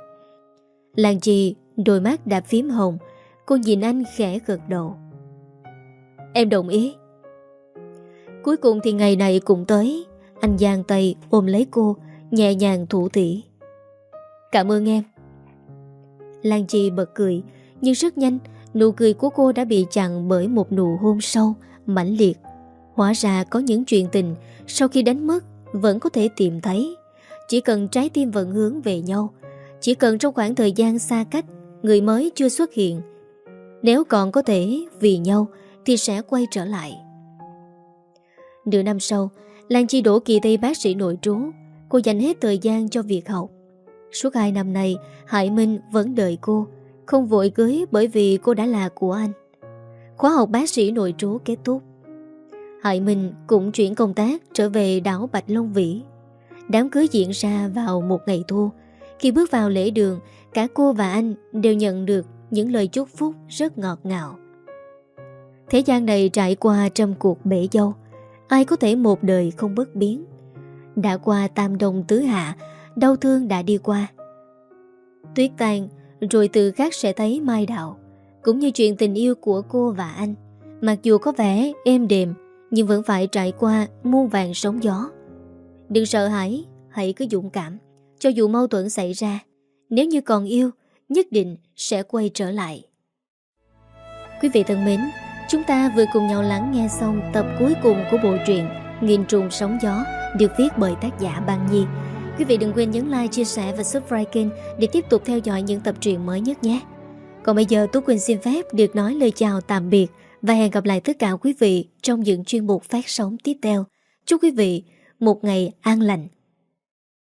Làng chi, đôi mắt đã phím hồng, Cô nhìn anh khẽ gật đầu. Em đồng ý. Cuối cùng thì ngày này cũng tới, Anh giang tay ôm lấy cô Nhẹ nhàng thủ tỉ. Cảm ơn em. Lan Chi bật cười, Nhưng rất nhanh, Nụ cười của cô đã bị chặn bởi một nụ hôn sâu, mãnh liệt. Hóa ra có những chuyện tình, Sau khi đánh mất, Vẫn có thể tìm thấy. Chỉ cần trái tim vẫn hướng về nhau, Chỉ cần trong khoảng thời gian xa cách, Người mới chưa xuất hiện, Nếu còn có thể vì nhau Thì sẽ quay trở lại. Nửa năm sau, Lan Chi đổ kỳ thi bác sĩ nội trú. Cô dành hết thời gian cho việc học. Suốt hai năm này Hải Minh vẫn đợi cô, Không vội cưới bởi vì cô đã là của anh. Khóa học bác sĩ nội trú kết thúc. Hải Minh cũng chuyển công tác Trở về đảo Bạch Long Vĩ. Đám cưới diễn ra vào một ngày thu. Khi bước vào lễ đường, Cả cô và anh đều nhận được Những lời chúc phúc rất ngọt ngào. Thế gian này trải qua trăm cuộc bể dâu. Ai có thể một đời không bất biến? Đã qua tam đông tứ hạ, Đau thương đã đi qua. Tuyết tan, Rồi từ khác sẽ thấy mai đạo, Cũng như chuyện tình yêu của cô và anh. Mặc dù có vẻ êm đềm, Nhưng vẫn phải trải qua muôn vàng sóng gió. Đừng sợ hãi, Hãy cứ dũng cảm, Cho dù mâu thuẫn xảy ra, Nếu như còn yêu, Nhất định sẽ quay trở lại. Quý vị thân mến, Chúng ta vừa cùng nhau lắng nghe xong tập cuối cùng của bộ truyện Nghìn trùng sóng gió được viết bởi tác giả Ban Nhi. Quý vị đừng quên nhấn like, chia sẻ và subscribe kênh để tiếp tục theo dõi những tập truyện mới nhất nhé. Còn bây giờ Tú Quỳnh xin phép được nói lời chào tạm biệt và hẹn gặp lại tất cả quý vị trong những chuyên mục phát sóng tiếp theo. Chúc quý vị một ngày an lành.